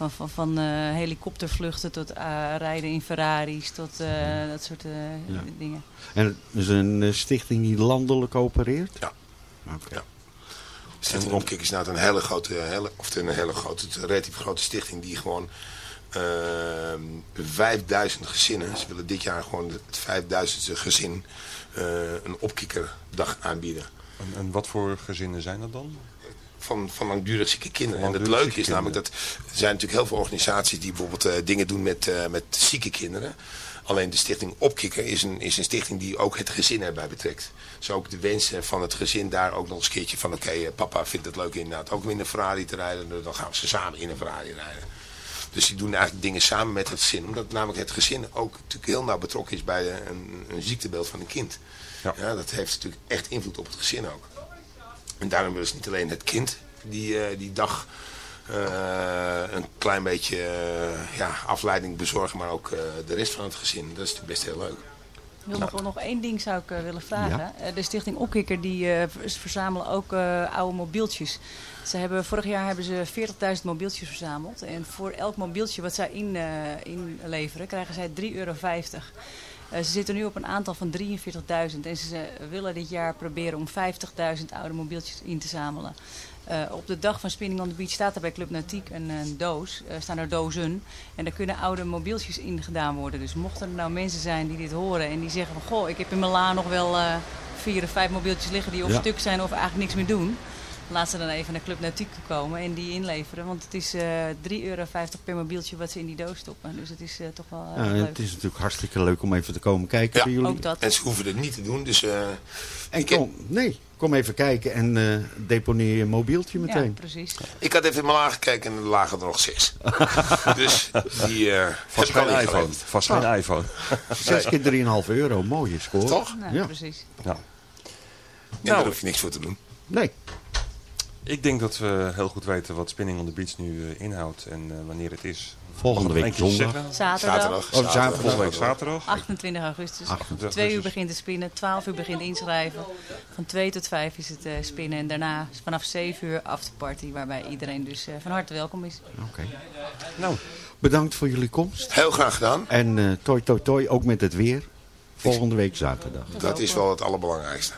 van, van, van uh, helikoptervluchten tot uh, rijden in Ferraris, tot uh, dat soort ja. dingen. En het is een stichting die landelijk opereert? Ja. Okay. ja. Stichting Omkik is nou een hele grote, hele, of een hele grote, een relatief grote stichting die gewoon 5000 gezinnen, ze willen dit jaar gewoon het 5000ste gezin een opkikkerdag aanbieden. En, en wat voor gezinnen zijn dat dan? Van, van langdurig zieke kinderen. En het leuke is namelijk dat er zijn natuurlijk heel veel organisaties die bijvoorbeeld uh, dingen doen met, uh, met zieke kinderen. Alleen de stichting Opkikker is een, is een stichting die ook het gezin erbij betrekt. Dus ook de wensen van het gezin daar ook nog eens een keertje van... oké, okay, papa vindt het leuk inderdaad ook om in een Ferrari te rijden. Dan gaan we ze samen in een Ferrari rijden. Dus die doen eigenlijk dingen samen met het gezin. Omdat namelijk het gezin ook natuurlijk heel nauw betrokken is bij een, een ziektebeeld van een kind. Ja. ja. dat heeft natuurlijk echt invloed op het gezin ook. En daarom willen ze niet alleen het kind die, uh, die dag uh, een klein beetje uh, ja, afleiding bezorgen, maar ook de rest van het gezin. Dat is natuurlijk best heel leuk. Ik wil nog, nog één ding zou ik willen vragen. Ja? de stichting Opkikker die verzamelen ook oude mobieltjes. Ze hebben, vorig jaar hebben ze 40.000 mobieltjes verzameld. En voor elk mobieltje wat zij in, inleveren krijgen zij 3,50 euro. Eh, ze zitten nu op een aantal van 43.000 en ze willen dit jaar proberen om 50.000 oude mobieltjes in te zamelen. Eh, op de dag van Spinning on the Beach staat er bij Club Nautiek een, een doos. Er staan er dozen. En daar kunnen oude mobieltjes in gedaan worden. Dus mochten er nou mensen zijn die dit horen en die zeggen van... Goh, ik heb in mijn la nog wel vier of vijf mobieltjes liggen die of Ja. stuk zijn of eigenlijk niks meer doen. Laat ze dan even naar Club Nautiek komen en die inleveren. Want het is eh 3,50 euro per mobieltje wat ze in die doos stoppen. Dus het is eh, toch wel Ja, erg leuk. het is natuurlijk hartstikke leuk om even te komen kijken bij jullie. ook dat. En ze hoeven het niet te doen, dus... eh, En kom, nee, kom even kijken en eh, deponeer je mobieltje meteen. Ja, precies. Ik had even in mijn laag gekeken en er lagen er nog zes. [LAUGHS] dus die... eh Vast geen iPhone. Vast geen Ah. iPhone. Zes keer 3,5 euro, mooie score. Toch? Nou, ja. precies. Ja. En Nou. daar hoef je niks voor te doen. Nee. Ik denk dat we heel goed weten wat Spinning on the Beach nu eh, inhoudt en eh, wanneer het is. Volgende week zondag. zeggen? Zaterdag. Zaterdag. Oh, zaterdag. Volgende week zaterdag. 28 augustus. 28 Twee uur augustus. begint het spinnen, 12 uur begint inschrijven. Van 2 tot 5 is het eh, spinnen. En daarna vanaf 7 uur afterparty, waarbij iedereen dus eh, van harte welkom is. Oké. Nou, Bedankt voor jullie komst. Heel graag gedaan. En eh toi toi toi, ook met het weer. Volgende week zaterdag. Oké, Dat is wel het allerbelangrijkste.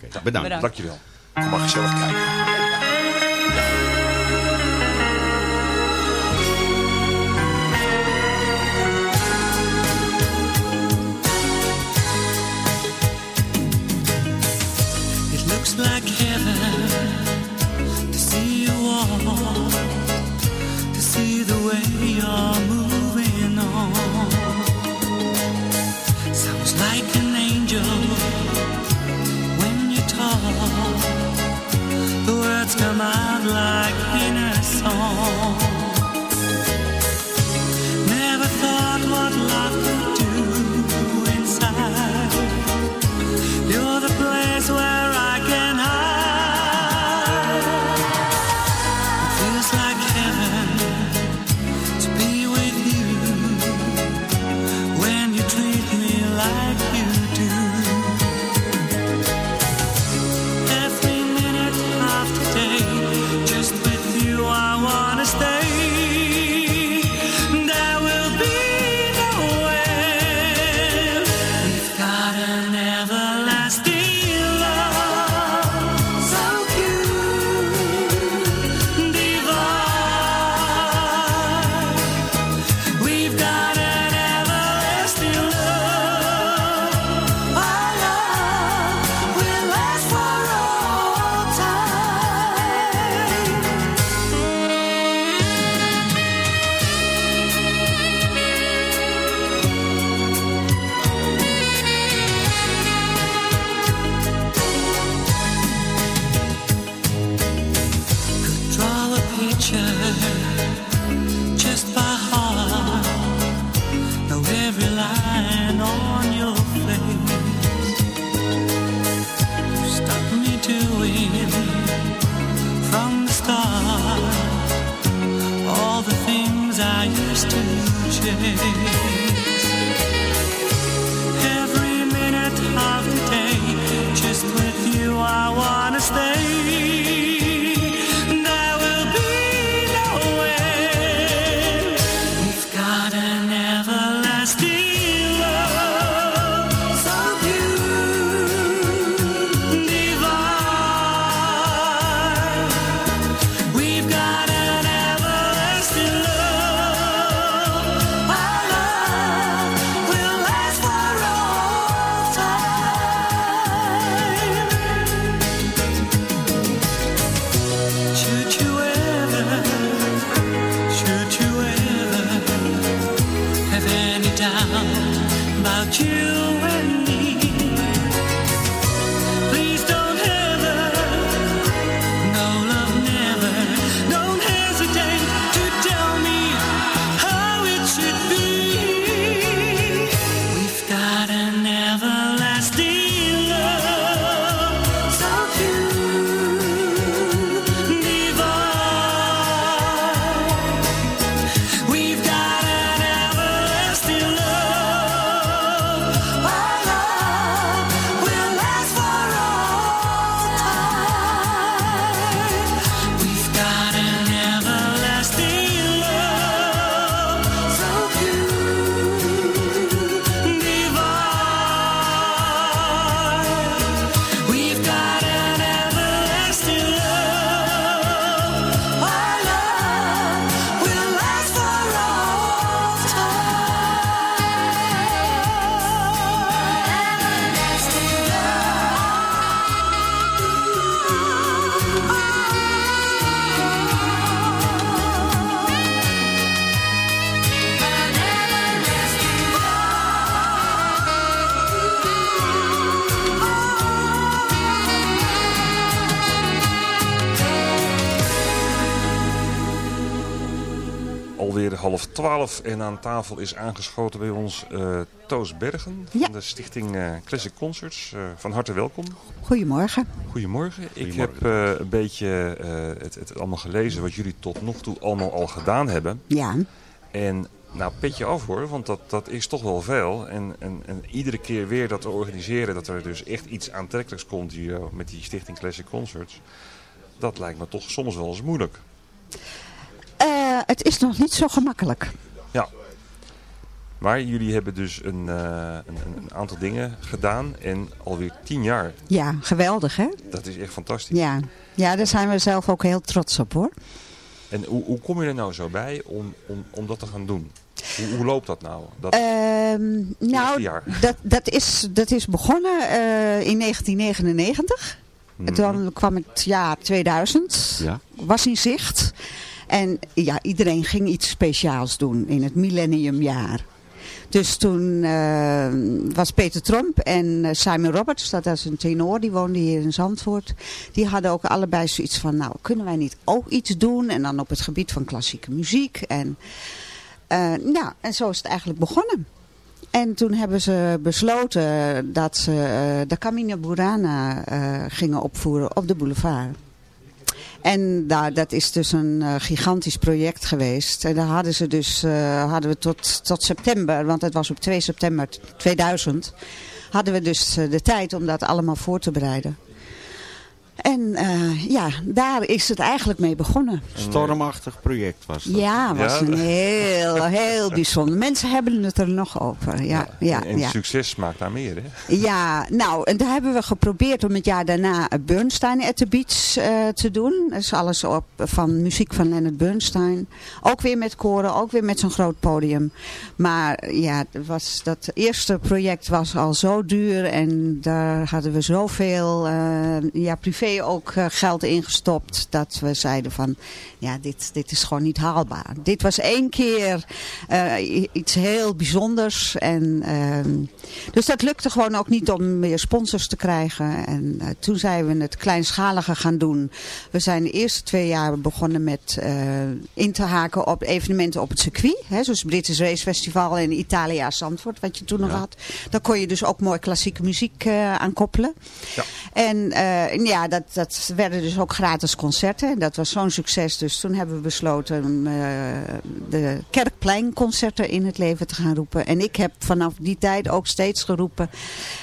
bedankt. Bedankt. dankjewel. Je mag gezellig kijken. Way you're moving on. Sounds like an angel when you talk. The words come out like. Never thought what love could do inside. You're the place where en aan tafel is aangeschoten bij ons eh, Toos Bergen van de stichting eh, Classic Concerts. Eh, van harte welkom. Goedemorgen. Goedemorgen. Ik heb eh, een beetje eh, het, het allemaal gelezen wat jullie tot nog toe allemaal al gedaan hebben. Ja. En nou, petje af hoor, want dat, dat is toch wel veel. En, en, en iedere keer weer dat te organiseren, dat er dus echt iets aantrekkelijks komt hier, met die stichting Classic Concerts. Dat lijkt me toch soms wel eens moeilijk. Eh, het is nog niet zo gemakkelijk. Maar jullie hebben dus een, eh, een, een aantal dingen gedaan en alweer tien jaar. Ja, geweldig hè? Dat is echt fantastisch. Ja. ja, daar zijn we zelf ook heel trots op hoor. En hoe, hoe kom je er nou zo bij om, om, om dat te gaan doen? Hoe, hoe loopt dat nou? Dat Ehm, nou, jaar. dat, dat, is, dat is begonnen eh, in 1999. En toen kwam het jaar 2000. Ja. Was in zicht. En ja, iedereen ging iets speciaals doen in het millenniumjaar. Dus toen eh, was Peter Tromp en eh, Simon Roberts, dat is een tenor, die woonde hier in Zandvoort. Die hadden ook allebei zoiets van, nou kunnen wij niet ook iets doen? En dan op het gebied van klassieke muziek. En, eh, nou, en zo is het eigenlijk begonnen. En toen hebben ze besloten dat ze de Camino Burana gingen opvoeren op de boulevard. En daar, dat is dus een eh, gigantisch project geweest. En daar hadden ze dus, eh, hadden we tot, tot september, want het was op 2 september 2000, hadden we dus eh, de tijd om dat allemaal voor te bereiden. En eh, ja, daar is het eigenlijk mee begonnen. Stormachtig project was dat. Ja, was Ja. een heel, heel bijzonder. Mensen hebben het er nog over. Ja, ja, en ja. succes maakt daar meer, hè? Ja, nou, en daar hebben we geprobeerd om het jaar daarna Bernstein at the Beach eh, te doen. Dat is alles op, van muziek van Leonard Bernstein. Ook weer met koren, ook weer met zo'n groot podium. Maar ja, was, dat eerste project was al zo duur en daar hadden we zoveel eh, ja, privé ook eh, geld ingestopt. Dat we zeiden van, ja, dit, dit is gewoon niet haalbaar. Dit was één keer eh, iets heel bijzonders. En, ehm, dus dat lukte gewoon ook niet om meer sponsors te krijgen. En eh, toen zijn we het kleinschaliger gaan doen. We zijn de eerste twee jaar begonnen met in te haken op evenementen op het circuit. Hè, zoals het British Race Festival in Italia Zandvoort, wat je toen nog had. Daar kon je dus ook mooi klassieke muziek aan koppelen. Ja. En ja, dat, dat werden dus ook gratis concerten. Dat was zo'n succes. Dus toen hebben we besloten om eh, de Kerkpleinconcerten in het leven te gaan roepen. En ik heb vanaf die tijd ook steeds geroepen.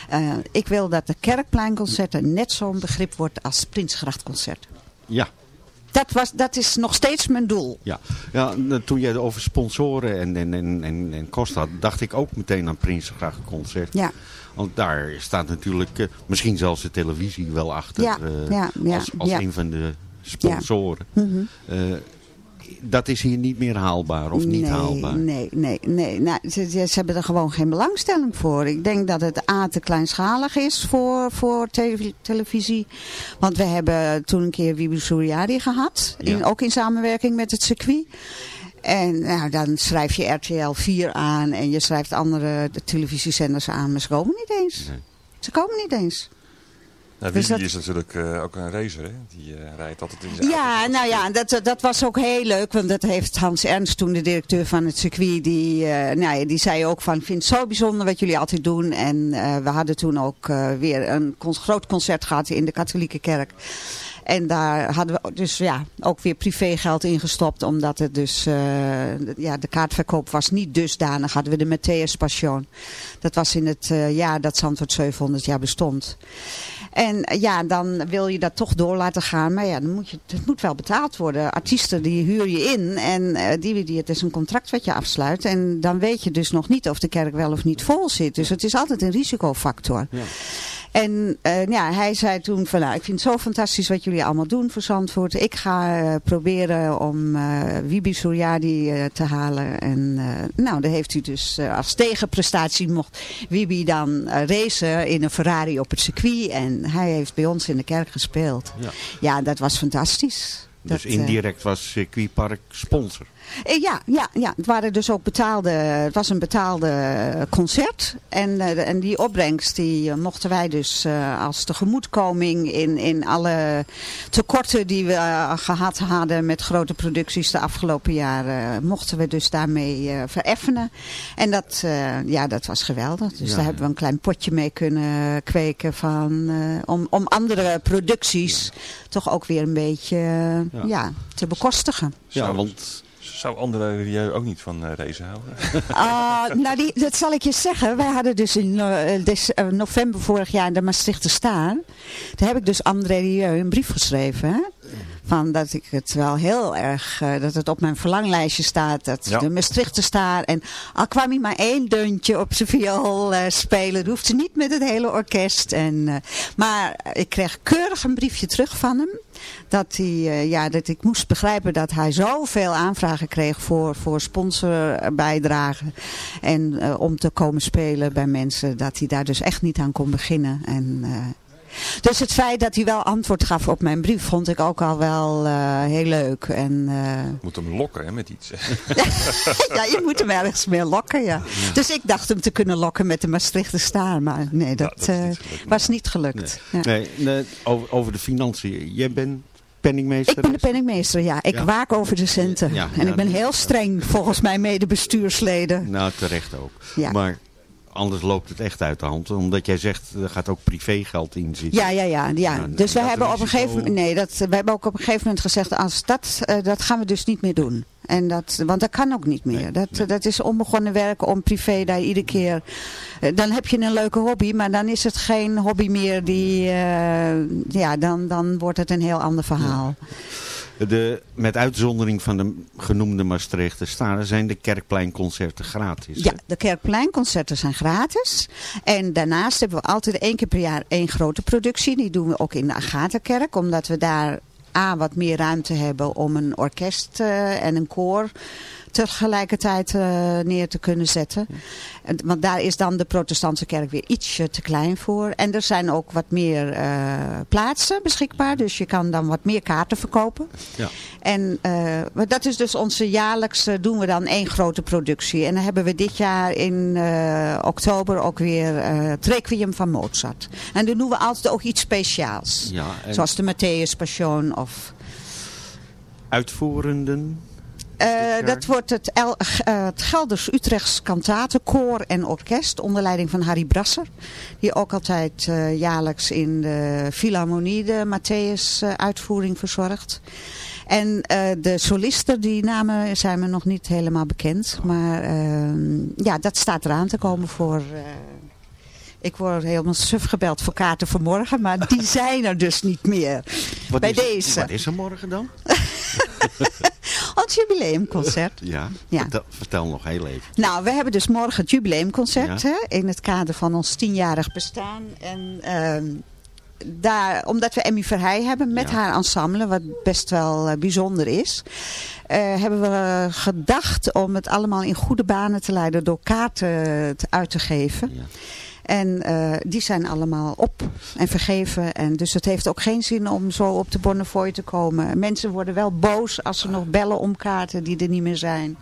eh, ik wil dat de Kerkpleinconcerten net zo'n begrip wordt als Prinsgrachtconcert. Ja. Dat, was, dat is nog steeds mijn doel. Ja, ja n- toen jij over sponsoren en, en, en, en, en kosten had, dacht ik ook meteen aan Prinsengracht concert. Ja. Want daar staat natuurlijk eh, misschien zelfs de televisie wel achter. Ja, eh, ja, ja, als als een van de sponsoren. Mhm. Eh, dat is hier niet meer haalbaar of niet nee, haalbaar. Nee, nee, nee. Nou, ze, ze hebben er gewoon geen belangstelling voor. Ik denk dat het A te kleinschalig is voor, voor tele- televisie. Want we hebben toen een keer Suryadi gehad. In, ook in samenwerking met het circuit. En nou, dan schrijf je RTL 4 aan en je schrijft andere de televisiezenders aan. Maar ze komen niet eens. Ze komen niet eens. Nou, Dus dat- is natuurlijk eh, ook een racer, hè? Die eh, rijdt altijd in zijn Ja, nou ja, dat, dat was ook heel leuk. Want dat heeft Hans Ernst toen, de directeur van het circuit, die, eh, nou ja, die zei ook van, ik vind het zo bijzonder wat jullie altijd doen. En we hadden toen ook weer een con- groot concert gehad in de katholieke kerk. En daar hadden we dus ja, ook weer privégeld ingestopt. Omdat het dus, eh, ja, de kaartverkoop was niet dusdanig. Hadden we de Matthäus Passion. Dat was in het eh, jaar dat Zandvoort 700 jaar bestond. En eh, ja, dan wil je dat toch door laten gaan. Maar ja, dan moet je, het moet wel betaald worden. Artiesten die huur je in. En die, die, het is een contract wat je afsluit. En dan weet je dus nog niet of de kerk wel of niet vol zit. Dus het is altijd een risicofactor. En eh, ja, hij zei toen van nou, ik vind het zo fantastisch wat jullie allemaal doen voor Zandvoort. Ik ga eh, proberen om eh Wibi Suryadi te halen. En nou, daar heeft hij dus als tegenprestatie mocht Wibi dan racen in een Ferrari op het circuit. En hij heeft bij ons in de kerk gespeeld. Ja. Ja, dat was fantastisch. Dus Dat, indirect was circuitpark sponsor. Eh, Ja, ja, ja, het waren dus ook betaalde, het was een betaalde concert. En, eh, en die opbrengst die eh, mochten wij dus eh, als tegemoetkoming in, in alle tekorten die we eh, gehad hadden met grote producties de afgelopen jaren, mochten we dus daarmee eh, vereffenen. En dat, eh, ja, dat was geweldig. Dus Ja, daar hebben we een klein potje mee kunnen kweken van, eh, om, om andere producties toch ook weer een beetje eh, ja. te bekostigen. Ja, want... Zou André Rieu ook niet van eh race houden? [LAUGHS] Ah, nou, die, dat zal ik je zeggen. Wij hadden dus in eh, eh, november vorig jaar de Maastrichter Staan. Daar heb ik dus André Rieu een brief geschreven. Van dat ik het wel heel erg, eh, dat het op mijn verlanglijstje staat. Dat Ja. de Maastrichter Staan. En al kwam hij maar één deuntje op zijn viool eh, spelen. Dat hoefde niet met het hele orkest. En, eh, maar ik kreeg keurig een briefje terug van hem. Dat, hij, ja, dat ik moest begrijpen dat hij zoveel aanvragen kreeg voor, voor sponsorbijdragen. En om te komen spelen bij mensen. Dat hij daar dus echt niet aan kon beginnen. En, dus het feit dat hij wel antwoord gaf op mijn brief vond ik ook al wel eh, heel leuk. En, eh, Moet hem lokken hè, met iets. [LAUGHS] ja, je moet hem ergens meer lokken, ja. Dus ik dacht hem te kunnen lokken met de Maastrichter Staar. Maar nee, dat, eh, was niet gelukt. Ja. Nee, nee, over, over de financiën. Jij bent penningmeester? Ik ben de penningmeester, ja. Ik Ja. waak over de centen. Ja, en ja, ik ben heel streng volgens mijn medebestuursleden. Nou, terecht ook. Ja. Maar anders loopt het echt uit de hand. Omdat jij zegt, er gaat ook privégeld in zitten. Ja, ja, ja. ja. Nou, dus we hebben op een gegeven moment, nee, dat, we hebben ook op een gegeven moment gezegd, als dat, eh, dat gaan we dus niet meer doen. En dat, want dat kan ook niet meer. dat, dat is onbegonnen werk om privé daar iedere keer. eh, Dan heb je een leuke hobby, maar dan is het geen hobby meer die. eh, ja, dan, dan wordt het een heel ander verhaal. De, met uitzondering van de genoemde Maastrichter Staren zijn de Kerkpleinconcerten gratis. Ja, de Kerkpleinconcerten zijn gratis. En daarnaast hebben we altijd één keer per jaar één grote productie. Die doen we ook in de Agatha-kerk. Omdat we daar A, wat meer ruimte hebben om een orkest eh, en een koor tegelijkertijd eh, neer te kunnen zetten. En- Want daar is dan de protestantse kerk weer ietsje te klein voor. En er zijn ook wat meer eh, plaatsen beschikbaar. Dus je kan dan wat meer kaarten verkopen. Ja. En eh, maar dat is dus onze jaarlijkse, doen we dan één grote productie. En dan hebben we dit jaar in oktober ook weer het Requiem van Mozart. En dan doen we altijd ook iets speciaals. Ja, en- Zoals de Matthäus Passion of... Uitvoerenden? Eh, dat wordt het, El, eh, het Gelders Utrechts Kantatenkoor en Orkest onder leiding van Harry Brasser. Die ook altijd eh, jaarlijks in de Philharmonie de Matthäus uitvoering verzorgt. En de solisten, die namen zijn me nog niet helemaal bekend. Maar ehm, ja, dat staat eraan te komen voor... ik word helemaal suf gebeld voor kaarten voor morgen, maar die [LAUGHS] zijn er dus niet meer. Wat Bij is, deze. Wat is er morgen dan? [LAUGHS] Ons jubileumconcert. [LAUGHS] Ja, Ja. Vertel, vertel nog heel even. Nou, we hebben dus morgen het jubileumconcert Ja. hè, in het kader van ons tienjarig bestaan. En ehm, daar, omdat we Emmy Verheij hebben met haar ensemble, wat best wel eh, bijzonder is, eh, hebben we gedacht om het allemaal in goede banen te leiden door kaarten te- uit te geven. En eh, die zijn allemaal op en vergeven. En dus het heeft ook geen zin om zo op de Bonnefoy te komen. Mensen worden wel boos als ze nog bellen om kaarten die er niet meer zijn.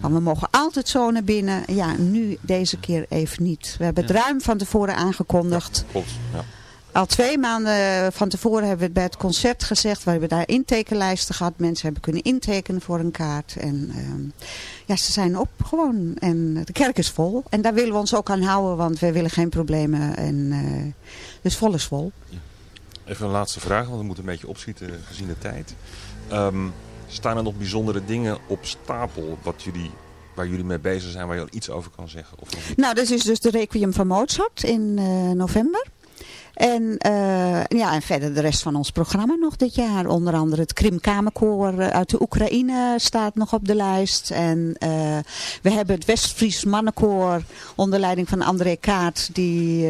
Maar we mogen altijd zo naar binnen. Ja, nu deze keer even niet. We hebben het ruim van tevoren aangekondigd. Klopt, ja. Al twee maanden van tevoren hebben we het bij het concert gezegd. We hebben daar intekenlijsten gehad. Mensen hebben kunnen intekenen voor een kaart. En ehm, ja, ze zijn op gewoon. En de kerk is vol. En daar willen we ons ook aan houden. Want we willen geen problemen. En, eh, dus vol is vol. Even een laatste vraag, want we moeten een beetje opschieten gezien de tijd. Ehm, staan er nog bijzondere dingen op stapel wat jullie, waar jullie mee bezig zijn, waar je al iets over kan zeggen? Of? Nou, dat is dus de Requiem van Mozart in eh, november. En, eh, ja, en verder de rest van ons programma nog dit jaar. Onder andere het Krimkamerkoor eh, uit de Oekraïne staat nog op de lijst. En eh, we hebben het Westfries Mannenkoor onder leiding van André Kaart. Die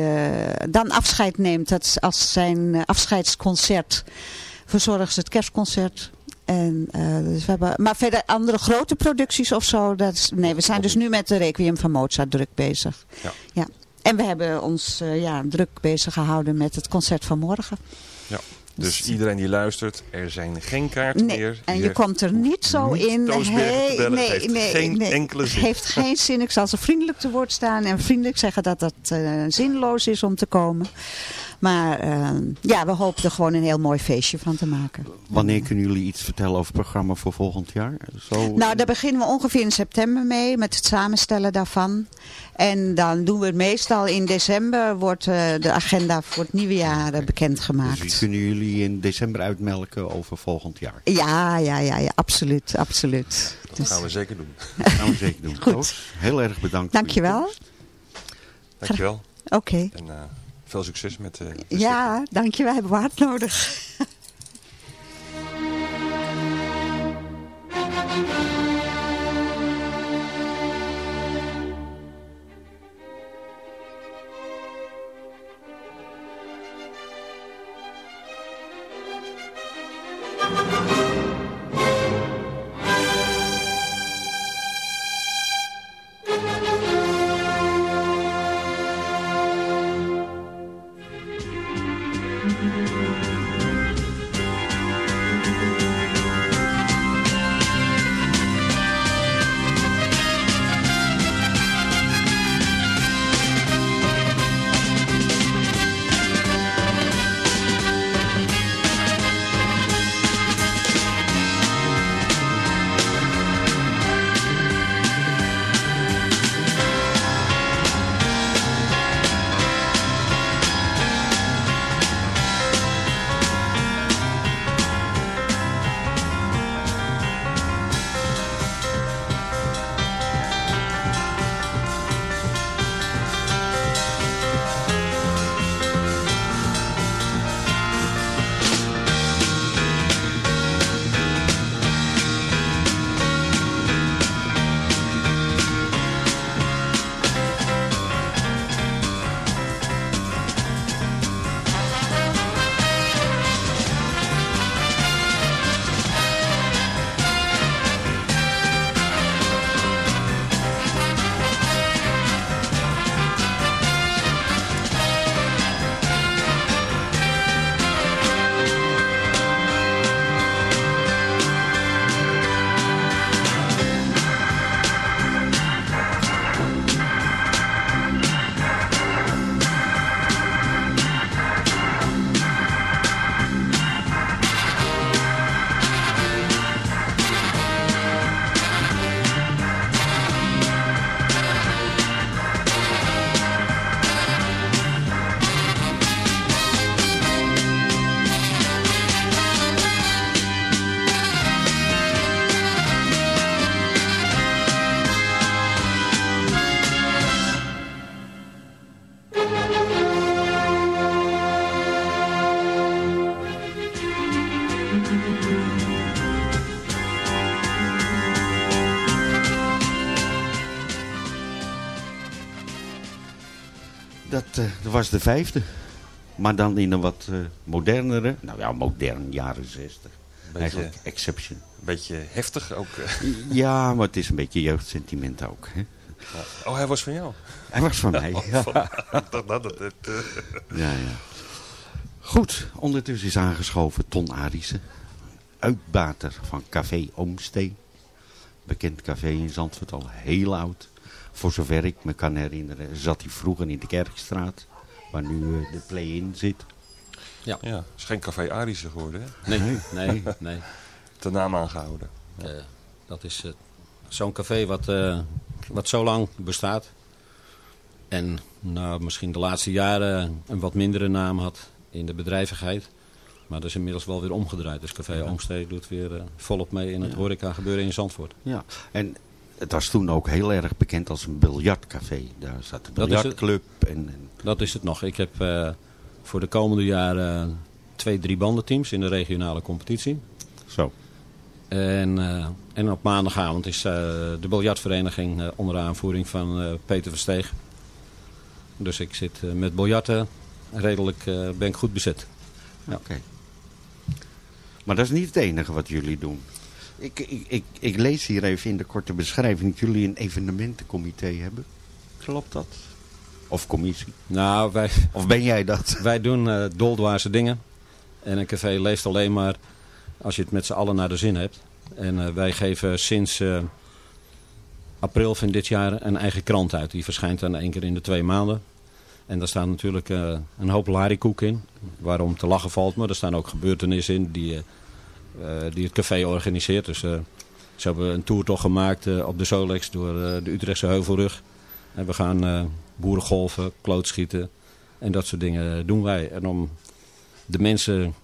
dan afscheid neemt dat als zijn afscheidsconcert. Verzorgt ze het kerstconcert. En, dus we hebben, maar verder andere grote producties of zo. Dat is, nee, we zijn dus nu met de Requiem van Mozart druk bezig. Ja. Ja. En we hebben ons eh, ja, druk bezig gehouden met het concert van morgen. Ja. Dus iedereen die luistert, er zijn geen kaarten Nee, meer. en je komt er niet zo niet in. Hey, nee, Het heeft nee, geen nee. enkele zin. heeft geen zin. Ik zal ze vriendelijk te woord staan en vriendelijk zeggen dat dat eh, zinloos is om te komen. Maar eh, ja, we hopen er gewoon een heel mooi feestje van te maken. Wanneer kunnen jullie iets vertellen over het programma voor volgend jaar? Zo, Nou, daar beginnen we ongeveer in september mee met het samenstellen daarvan. En dan doen we het meestal in december, wordt eh, de agenda voor het nieuwe jaar eh, bekendgemaakt. dus kunnen jullie in december uitmelken over volgend jaar? Ja, ja, ja, ja, absoluut, absoluut. Dat gaan we zeker doen. Dat gaan we zeker [LAUGHS] doen. Goed. Heel erg bedankt. voor je Dankjewel. Dankjewel. Oké. Eh, veel succes met eh, de Ja, dankjewel. Hebben we hard nodig. Was de vijfde. Maar dan in een wat eh, modernere, nou ja, modern, jaren zestig. Eigenlijk exception. Een beetje heftig ook. eh. Ja, maar het is een beetje jeugdsentiment ook. Hè? Ja. Oh, hij was van jou? Hij was van mij, [LAUGHS] Oh, ja. van- [LAUGHS] dat eh, Ja, ja. Goed, ondertussen is aangeschoven Ton Arissen. Uitbater van Café Oomstee. Bekend café in Zandvoort, al heel oud. Voor zover ik me kan herinneren, zat hij vroeger in de Kerkstraat. Waar nu eh, de play-in zit. Ja. ja, het is geen café Arische geworden, hè? Nee, nee, nee. [LAUGHS] De naam aangehouden. Eh, dat is eh, zo'n café wat, eh, wat zo lang bestaat. En nou, misschien de laatste jaren een wat mindere naam had in de bedrijvigheid. Maar dat is inmiddels wel weer omgedraaid. Dus Café Oomstee doet weer volop mee in het Ja. horeca gebeuren in Zandvoort. Ja, en het was toen ook heel erg bekend als een biljartcafé. Daar zat een Dat biljartclub. En, en Dat is het nog. Ik heb eh, voor de komende jaren twee, drie bandenteams in de regionale competitie. Zo. En, eh, en op maandagavond is eh, de biljartvereniging onder aanvoering van Peter Versteeg. Dus ik zit met biljarten redelijk, ben ik goed bezet. Ja. Oké. Maar dat is niet het enige wat jullie doen. Ik, ik, ik, ik lees hier even in de korte beschrijving dat jullie een evenementencomité hebben. Klopt dat? Of commissie? Nou, wij, Of ben jij dat? [LAUGHS] wij doen eh doldwaarse dingen. En een café leeft alleen maar als je het met z'n allen naar de zin hebt. En eh, wij geven sinds eh, april van dit jaar een eigen krant uit. Die verschijnt dan één keer in de twee maanden. En daar staat natuurlijk een hoop larikoek in. Waarom te lachen valt, maar er staan ook gebeurtenissen in die, die het café organiseert. Dus eh, zo hebben een toertocht gemaakt eh, op de Solex door eh, de Utrechtse Heuvelrug. En we gaan eh boerengolven, klootschieten en dat soort dingen doen wij. En om de mensen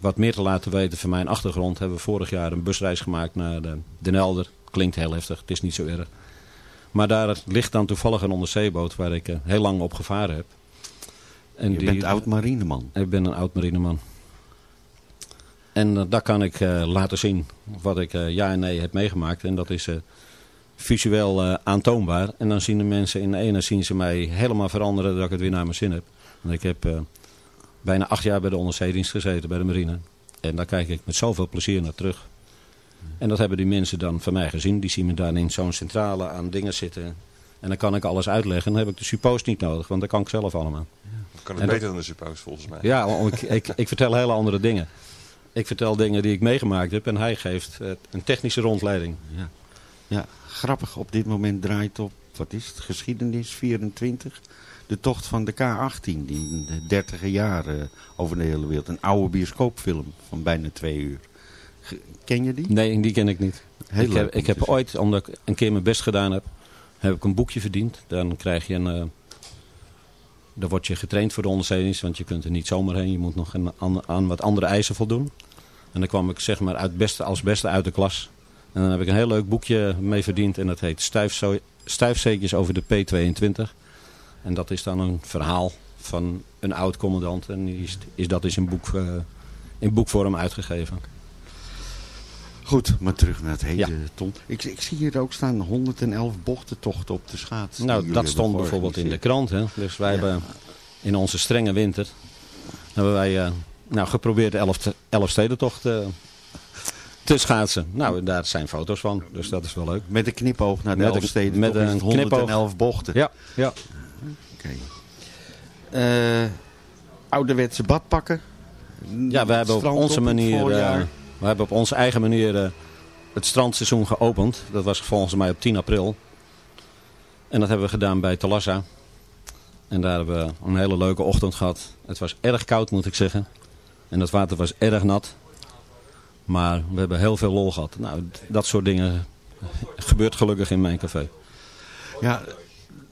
wat meer te laten weten van mijn achtergrond... hebben we vorig jaar een busreis gemaakt naar de Den Helder. Klinkt heel heftig, het is niet zo erg. Maar daar ligt dan toevallig een onderzeeboot waar ik eh, heel lang op gevaren heb. En Je bent oud-marineman. Ik ben een oud-marineman. En eh, daar kan ik eh, laten zien wat ik eh, ja en nee heb meegemaakt. En dat is eh, visueel eh, aantoonbaar. En dan zien de mensen in de ene zien ze mij helemaal veranderen dat ik het weer naar mijn zin heb. Want ik heb eh, bijna acht jaar bij de onderzeedienst gezeten bij de marine. En daar kijk ik met zoveel plezier naar terug. En dat hebben die mensen dan van mij gezien. Die zien me dan in zo'n centrale aan dingen zitten. En dan kan ik alles uitleggen. Dan heb ik de suppo's niet nodig, want dat kan ik zelf allemaal. Dat kan het En dat- beter dan de suppo's volgens mij. Ja, want ik, ik, ik vertel hele andere dingen. Ik vertel dingen die ik meegemaakt heb en hij geeft eh, een technische rondleiding. Ja. ja, grappig. Op dit moment draait op, wat is het, geschiedenis 24. De tocht van de K-18 die in de dertiger jaren over de hele wereld. Een oude bioscoopfilm van bijna twee uur. Ken je die? Nee, die ken ik niet. Heel ik leuk heb, ik heb zien. ooit, omdat ik een keer mijn best gedaan heb, heb ik een boekje verdiend. Dan krijg je een... eh dan word je getraind voor de onderzeedienst, want je kunt er niet zomaar heen. Je moet nog een, aan, aan wat andere eisen voldoen. En dan kwam ik zeg maar uit beste, als beste uit de klas. En dan heb ik een heel leuk boekje mee verdiend. En dat heet Stuifzo- over de P22. En dat is dan een verhaal van een oud-commandant. En is, is dat is in, boek, eh, in boekvorm uitgegeven. Goed, maar terug naar het hele Ton. Ik, ik zie hier ook staan 111 bochtentochten op de schaats. die Nou, dat stond bijvoorbeeld in de krant. Hè? Dus wij hebben in onze strenge winter hebben wij eh, nou, geprobeerd de 11, elf stedentocht eh, te schaatsen. Nou, daar zijn foto's van, dus dat is wel leuk. Met een knipoog naar de Met een- Elfsteden. met een het knipoog. 111 bochten. Ja, ja. Oké. Eh, ouderwetse badpakken. Ja, we hebben op onze op manier, eh, we hebben op onze eigen manier het strandseizoen geopend. Dat was volgens mij op 10 april. En dat hebben we gedaan bij Talassa. En daar hebben we een hele leuke ochtend gehad. Het was erg koud moet ik zeggen. En het water was erg nat. Maar we hebben heel veel lol gehad. Nou, dat soort dingen gebeurt gelukkig in mijn café. Ja,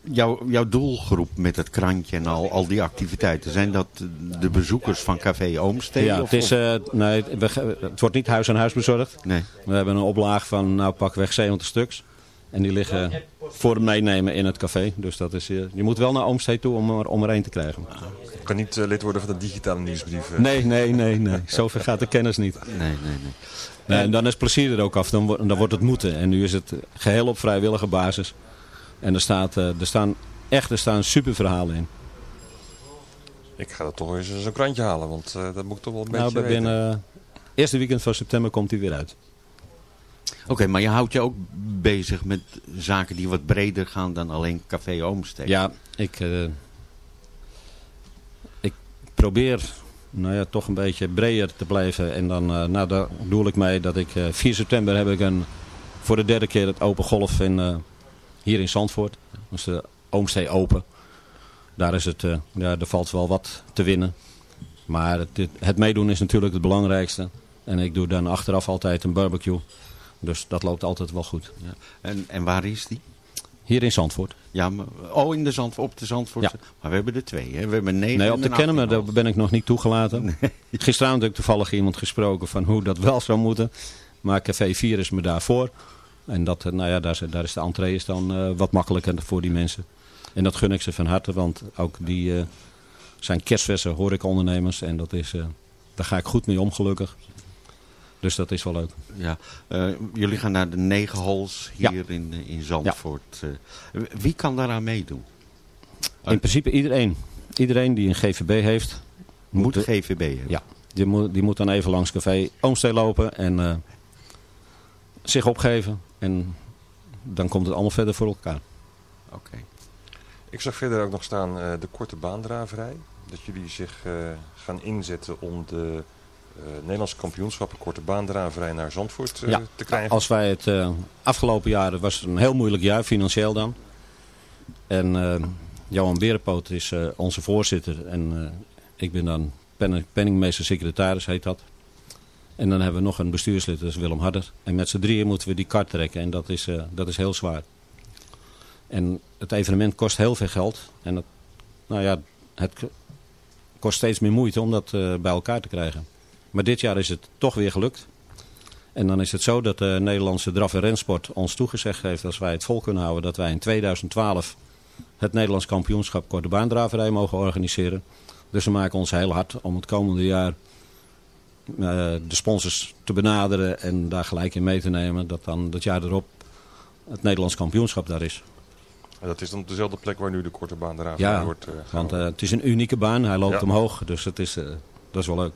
jouw, jouw doelgroep met het krantje en al, al die activiteiten, zijn dat de bezoekers van Café Oomstede? Ja, het, is, eh, nee, we, het wordt niet huis aan huis bezorgd. Nee. We hebben een oplaag van nou pakweg 70 stuks. En die liggen voor het meenemen in het café. Dus dat is, eh, je moet wel naar Oomstee toe om er, om er één te krijgen. Je kan niet eh, lid worden van de digitale nieuwsbrief. eh. Nee, nee, nee, nee. [LAUGHS] Zover gaat de kennis niet. Nee, nee, nee. Nee, en dan is plezier er ook af. Dan, wordt- dan wordt het moeten. En nu is het geheel op vrijwillige basis. En er, staat, er staan echt er staan super verhalen in. Ik ga dat toch eens zo'n krantje halen, want eh, dat moet ik toch wel een Nou, beetje bij weten. binnen eerste weekend van september komt hij weer uit. Oké, maar je houdt je ook bezig met zaken die wat breder gaan dan alleen Café Oomstede. Ja, ik, eh, ik probeer nou ja, toch een beetje breder te blijven. En dan eh nou, daar ik mee dat ik eh 4 september heb ik een, voor de derde keer het open golf in, hier in Zandvoort. Dus de Oomstee Open. Daar is het, ja, valt wel wat te winnen. Maar het, het meedoen is natuurlijk het belangrijkste. En ik doe dan achteraf altijd een barbecue. Dus dat loopt altijd wel goed. Ja. En, en waar is die? Hier in Zandvoort. Ja, maar, oh, in de Zand, op de Zandvoortse. Maar we hebben er twee, hè? We hebben negen Nee, op de Kennemer 18 daar ben ik nog niet toegelaten. Gisteravond heb ik toevallig iemand gesproken van hoe dat wel zou moeten. Maar Café 4 is me daarvoor. En dat, eh, nou ja, daar, is, daar is de entree is dan eh, wat makkelijker voor die mensen. En dat gun ik ze van harte, want ook die eh, zijn kerstverse horecaondernemers. En dat is, daar ga ik goed mee om gelukkig. Dus dat is wel leuk. Ja, eh, jullie gaan naar de negen holes hier in, eh, in Zandvoort. Eh, wie kan daaraan meedoen? In principe iedereen. Iedereen die een GVB heeft. Moet GVB hebben? Ja, die moet, die moet dan even langs café Oomstee lopen en eh, zich opgeven. En dan komt het allemaal verder voor elkaar. Oké. Ik zag verder ook nog staan eh, de korte baandraverij. Dat jullie zich eh, gaan inzetten om de Nederlandse kampioenschappen korte baandraverij naar Zandvoort eh, ja, te krijgen. als wij het eh, afgelopen jaar, was het een heel moeilijk jaar, financieel dan. En eh, Johan Berenpoot is eh, onze voorzitter en eh, ik ben dan pen- penningmeester secretaris, heet dat. En dan hebben we nog een bestuurslid, dat is Willem Harder. En met z'n drieën moeten we die kart trekken en dat is, eh, dat is heel zwaar. En het evenement kost heel veel geld. En het, nou ja, het kost steeds meer moeite om dat eh, bij elkaar te krijgen. Maar dit jaar is het toch weer gelukt. En dan is het zo dat de Nederlandse draf- en rensport ons toegezegd heeft... als wij het vol kunnen houden, dat wij in 2012 het Nederlands kampioenschap korte baandraverij mogen organiseren. Dus we maken ons heel hard om het komende jaar eh, de sponsors te benaderen en daar gelijk in mee te nemen. Dat dan het jaar erop het Nederlands kampioenschap daar is. En dat is dan op dezelfde plek waar nu de korte Ja, wordt eh, want eh, het is een unieke baan. Hij loopt Ja. omhoog, dus het is, dat is wel leuk.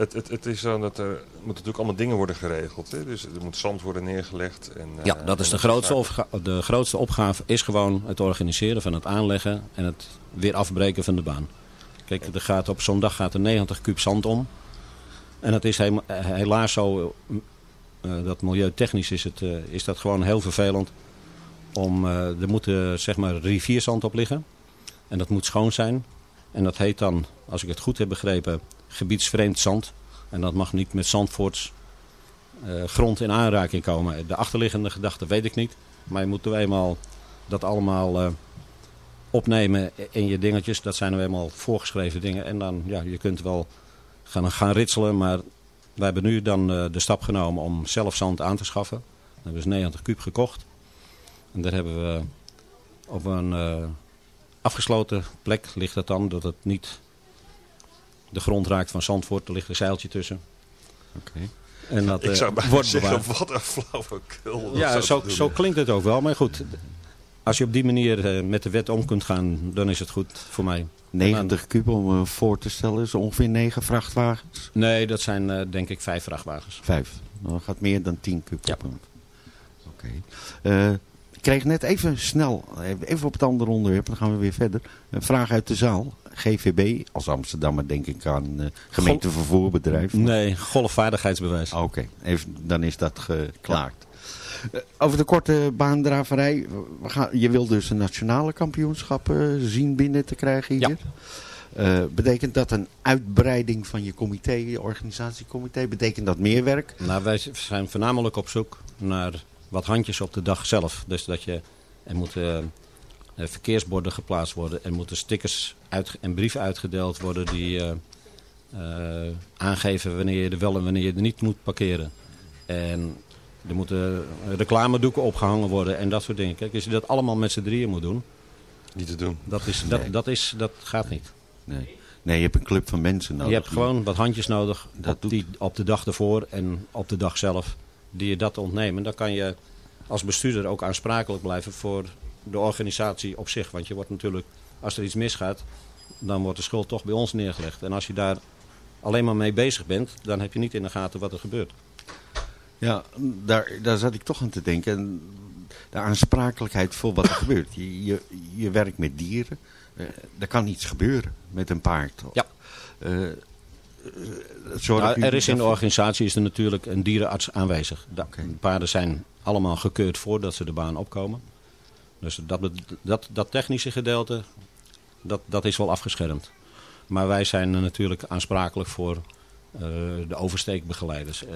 Het, het, het is zo dat er moeten natuurlijk allemaal dingen worden geregeld. Hè? Dus er moet zand worden neergelegd. En, eh, Ja, dat is de grootste, zaken. opga- de grootste opgave is gewoon het organiseren van het aanleggen en het weer afbreken van de baan. Kijk, er gaat op zo'n dag gaat er 90 kuub zand om. En het is eh, helaas zo, eh, eh, dat milieutechnisch is, het, eh, is dat gewoon heel vervelend. Om, eh, er moet eh, zeg maar rivierzand op liggen. En dat moet schoon zijn. En dat heet dan, als ik het goed heb begrepen, gebiedsvreemd zand. En dat mag niet met Zandvoorts eh, grond in aanraking komen. De achterliggende gedachte weet ik niet. Maar je moet nu eenmaal dat allemaal eh, opnemen in je dingetjes. Dat zijn nu eenmaal voorgeschreven dingen. En dan, ja, je kunt wel gaan, gaan ritselen. Maar wij hebben nu dan eh, de stap genomen om zelf zand aan te schaffen. We hebben dus 90 kuub gekocht. En daar hebben we op een afgesloten plek ligt het dan. Dat het niet de grond raakt van Zandvoort. Er ligt een zeiltje tussen. Oké. En dat Ik eh, zou bijna wordt zeggen, bewaard. wat een flauwekul. Ja, zo, zo klinkt het ook wel. Maar goed, als je op die manier eh, met de wet om kunt gaan, dan is het goed voor mij. 90 kub om me voor te stellen is ongeveer 9 vrachtwagens. Nee, dat zijn eh, denk ik vijf vrachtwagens. Vijf. Dan gaat meer dan 10 kub op hem. Oké. Eh, ik kreeg net even snel, even op het andere onderwerp, dan gaan we weer verder. Een vraag uit de zaal. GVB, als Amsterdammer denk ik aan eh gemeentevervoerbedrijf. Nee, golfvaardigheidsbewijs. Oké, even, dan is dat geklaard. Eh, over de korte baandraverij. We gaan, je wil dus een nationale kampioenschap eh, zien binnen te krijgen hier. Eh, betekent dat een uitbreiding van je comité, je organisatiecomité? Betekent dat meer werk? Nou, wij zijn voornamelijk op zoek naar wat handjes op de dag zelf. Dus dat je, er moeten eh, verkeersborden geplaatst worden. Er moeten stickers uit, en brieven uitgedeeld worden die eh, eh, aangeven wanneer je er wel en wanneer je er niet moet parkeren. En er moeten reclamedoeken opgehangen worden en dat soort dingen. Kijk, als je dat allemaal met z'n drieën moet doen. Niet te doen. Dat, is, dat, Nee. dat, is, dat gaat niet. Nee. nee, je hebt een club van mensen nodig. Je hebt gewoon wat handjes nodig Dat op, die, op de dag ervoor en op de dag zelf. Die je dat ontnemen. Dan kan je als bestuurder ook aansprakelijk blijven voor de organisatie op zich. Want je wordt natuurlijk, als er iets misgaat, dan wordt de schuld toch bij ons neergelegd. En als je daar alleen maar mee bezig bent, dan heb je niet in de gaten wat er gebeurt. Ja, daar, daar zat ik toch aan te denken. De aansprakelijkheid voor wat er [COUGHS] gebeurt. Je, je, je werkt met dieren. Eh, er kan iets gebeuren met een paard. Ja. Eh, eh, Nou, er is in de organisatie is er natuurlijk een dierenarts aanwezig. De paarden zijn allemaal gekeurd voordat ze de baan opkomen. Dus dat, dat, dat technische gedeelte, dat, dat is wel afgeschermd. Maar wij zijn natuurlijk aansprakelijk voor eh, de oversteekbegeleiders. Eh,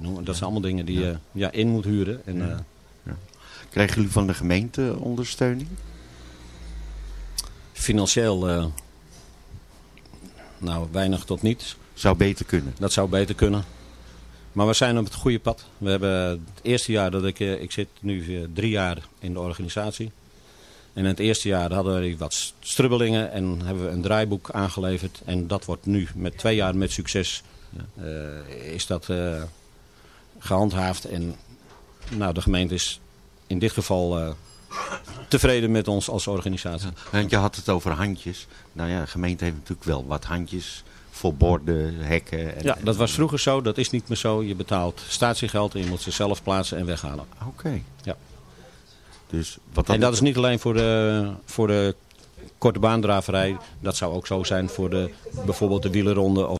dat zijn allemaal dingen die je ja, in moet huren. En, Ja. eh, Krijgen jullie van de gemeente ondersteuning? financieel, nou weinig tot niets. Zou beter kunnen. Dat zou beter kunnen. Maar we zijn op het goede pad. We hebben het eerste jaar dat ik, eh, ik zit nu eh, drie jaar in de organisatie. En in het eerste jaar hadden we wat strubbelingen en hebben we een draaiboek aangeleverd. En dat wordt nu met twee jaar met succes eh, is dat eh, gehandhaafd. En nou, de gemeente is in dit geval tevreden met ons als organisatie. Want je had het over handjes. Nou ja, de gemeente heeft natuurlijk wel wat handjes voor borden, hekken. En, Ja, dat was vroeger zo. Dat is niet meer zo. Je betaalt statiegeld en je moet ze zelf plaatsen en weghalen. Oké. Ja. Dus wat dat en dat is niet alleen voor de, voor de korte baandraverij. Dat zou ook zo zijn voor de, bijvoorbeeld de wielerronde of